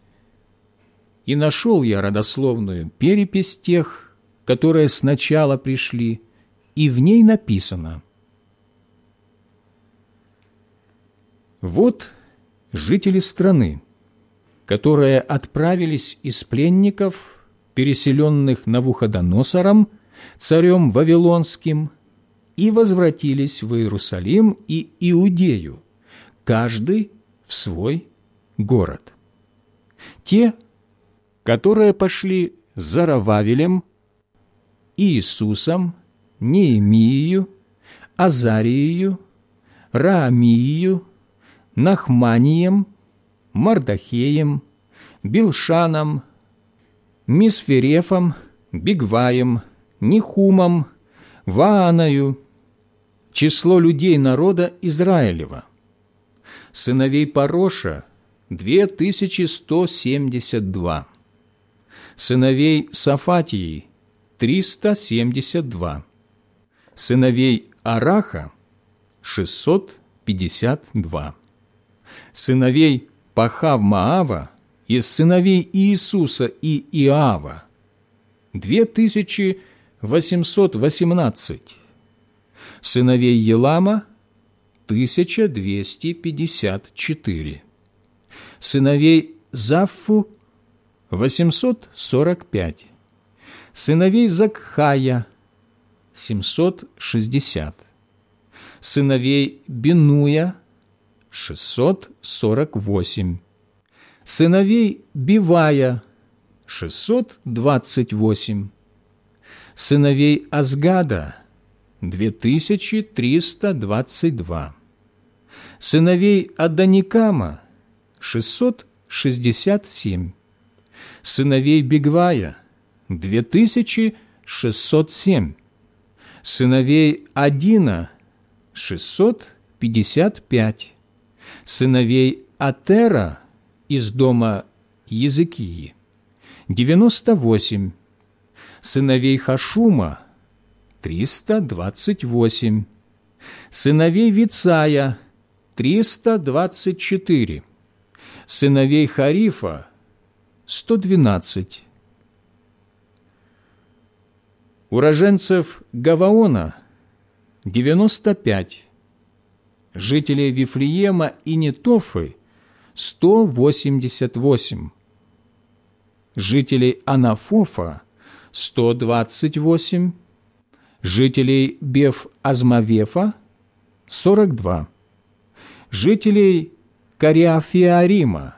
Speaker 1: и нашел я родословную перепись тех, которые сначала пришли, и в ней написано «Вот жители страны, которые отправились из пленников, переселенных Навуходоносором, царем Вавилонским, и возвратились в Иерусалим и Иудею, каждый в свой город. Те, которые пошли за Рававелем, Иисусом, Неемию, Азарией, Раамию, Нахманием, Мардахеем, Билшаном, Мисферефом, Бигваем, Нихумом, Вааною число людей народа Израилева, сыновей Пароша – 2172, сыновей Сафатии – 372, сыновей Араха – 652, сыновей Пахав-Маава из сыновей Иисуса и Иава – 2818, сыновей Елама – 1254, сыновей Заффу – 845, сыновей Закхая – 760, сыновей Бенуя – 648, сыновей Бивая – 628, сыновей Азгада – 2322, сыновей Аданикама – 667, сыновей Бегвая – 2607, сыновей Адина – 655, сыновей Атера из дома Языкии – 98, сыновей Хашума – 328, сыновей Вицая – 324, сыновей Харифа – 112, уроженцев Гаваона – 95, жителей Вифлеема и Нетофы – 188, жителей Анафофа – 128, жителей Беф-Азмавефа – 42, жителей Кариафиарима,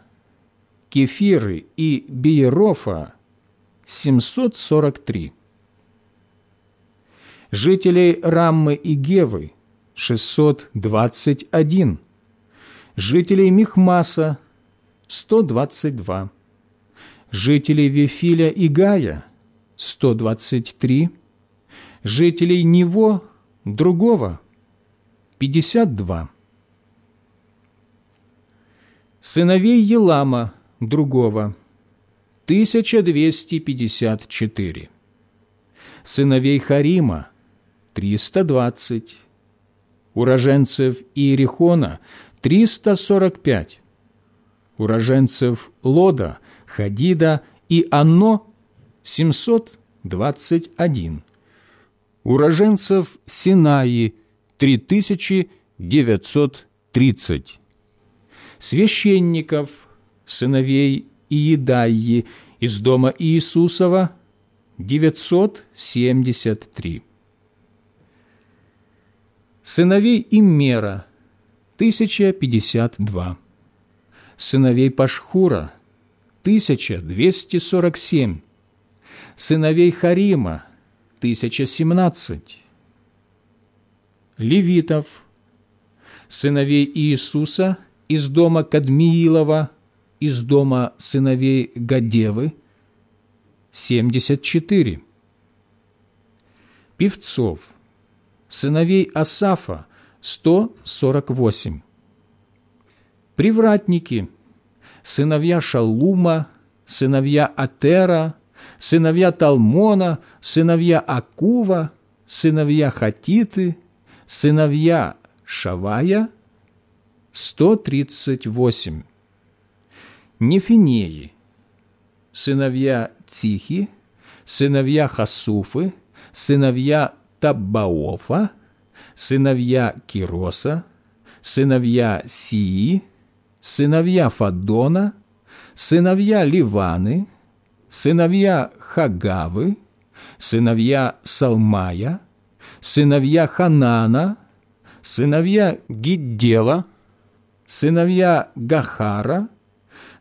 Speaker 1: Кефиры и Биерофа – 743, жителей Раммы и Гевы – 621, жителей Михмаса – 122, жителей Вифиля и Гая – 123, жителей него другого – 52. Сыновей Елама другого – 1254. Сыновей Харима – 320. Уроженцев Иерихона – 345. Уроженцев Лода, Хадида и Анно – 721 уроженцев Синаи – 3930, священников, сыновей Иедаи из дома Иисусова – 973, сыновей Иммера – 1052, сыновей Пашхура – 1247, сыновей Харима – 1017. Левитов, сыновей Иисуса из дома Кадмиилова, из дома сыновей Гадевы, 74. Певцов, сыновей Асафа, 148. Привратники, сыновья Шалума, сыновья Атера, сыновья Талмона, сыновья Акува, сыновья Хатиты, сыновья Шавая, 138. Нефинеи, сыновья Тихи, сыновья Хасуфы, сыновья Таббаофа, сыновья Кироса, сыновья Сии, сыновья Фадона, сыновья Ливаны, сыновья Хагавы, сыновья Салмая, сыновья Ханана, сыновья Гиддела, сыновья Гахара,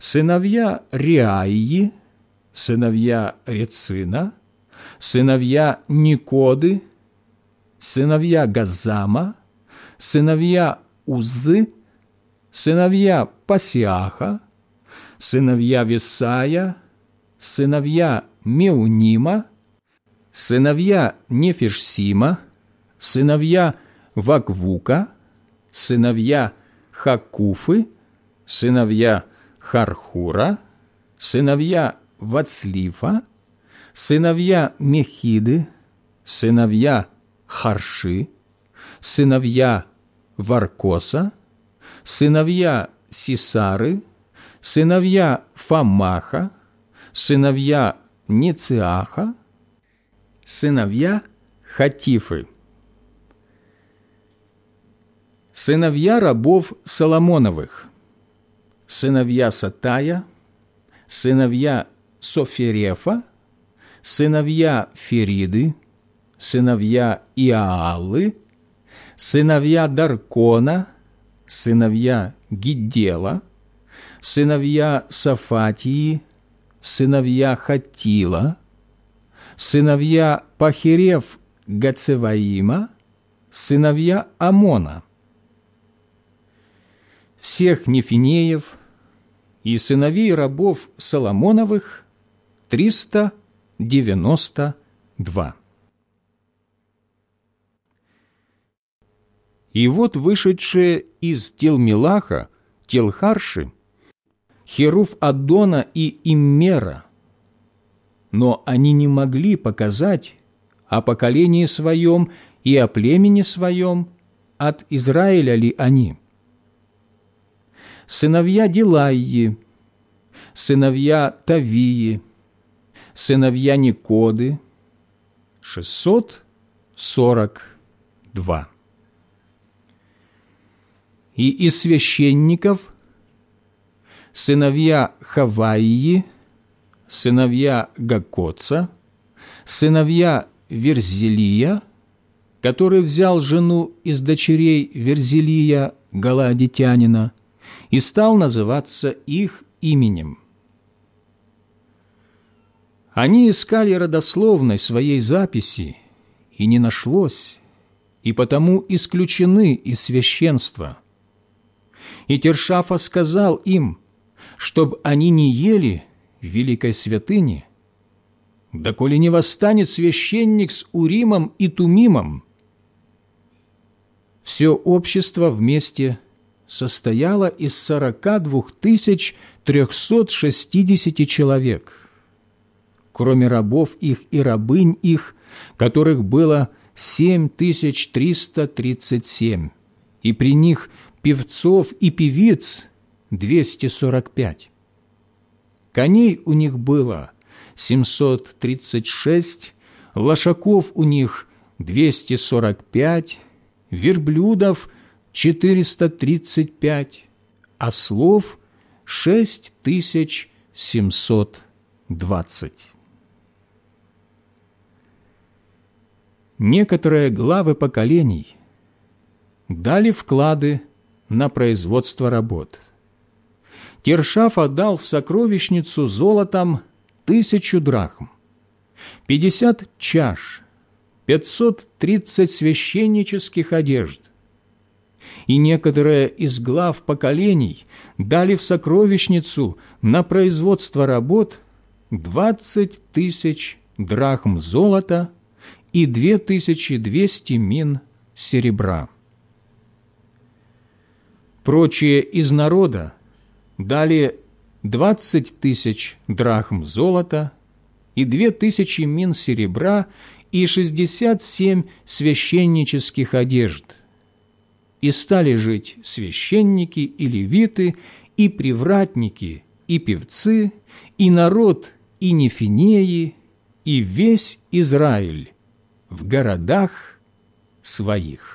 Speaker 1: сыновья Риаии, сыновья Рецина, сыновья Никоды, сыновья Газама, сыновья Узы, сыновья Пасиаха, сыновья Висая, сыновья Меунима, сыновья Нефишсима, сыновья Ваквука, сыновья Хакуфы, сыновья Хархура, сыновья Вацлифа, сыновья Мехиды, сыновья Харши, сыновья Варкоса, сыновья Сисары, сыновья Фамаха, сыновья Нициаха, сыновья Хатифы. Сыновья рабов Соломоновых, сыновья Сатая, сыновья Соферефа, сыновья Фериды, сыновья Иаалы, сыновья Даркона, сыновья Гиддела, сыновья Сафатии, сыновья Хатила, сыновья Пахирев Гацеваима, сыновья Амона. Всех Нефинеев и сыновей рабов Соломоновых триста девяносто два. И вот вышедшие из Телмилаха, Телхарши, Херуф Адона и Иммера, но они не могли показать о поколении своем и о племени своем, от Израиля ли они. Сыновья Дилайи, сыновья Тавии, сыновья Никоды, шестьсот сорок два. И из священников сыновья Хаваии, сыновья Гакоца, сыновья Верзелия, который взял жену из дочерей Верзелия Галадитянина и стал называться их именем. Они искали родословной своей записи, и не нашлось, и потому исключены из священства – и Тершафа сказал им, чтоб они не ели в великой святыне, доколе не восстанет священник с Уримом и Тумимом. Все общество вместе состояло из сорока двух тысяч трехсот шестидесяти человек, кроме рабов их и рабынь их, которых было семь тысяч триста тридцать семь, и при них певцов и певиц 245. Коней у них было 736, лошаков у них 245, верблюдов 435, ослов 6720. Некоторые главы поколений дали вклады на производство работ. Тершаф отдал в сокровищницу золотом тысячу драхм, пятьдесят чаш, пятьсот тридцать священнических одежд. И некоторые из глав поколений дали в сокровищницу на производство работ двадцать тысяч драхм золота и две тысячи двести мин серебра. Прочие из народа дали двадцать тысяч драхм золота и две тысячи мин серебра и шестьдесят семь священнических одежд. И стали жить священники и левиты, и привратники, и певцы, и народ, и нефинеи, и весь Израиль в городах своих.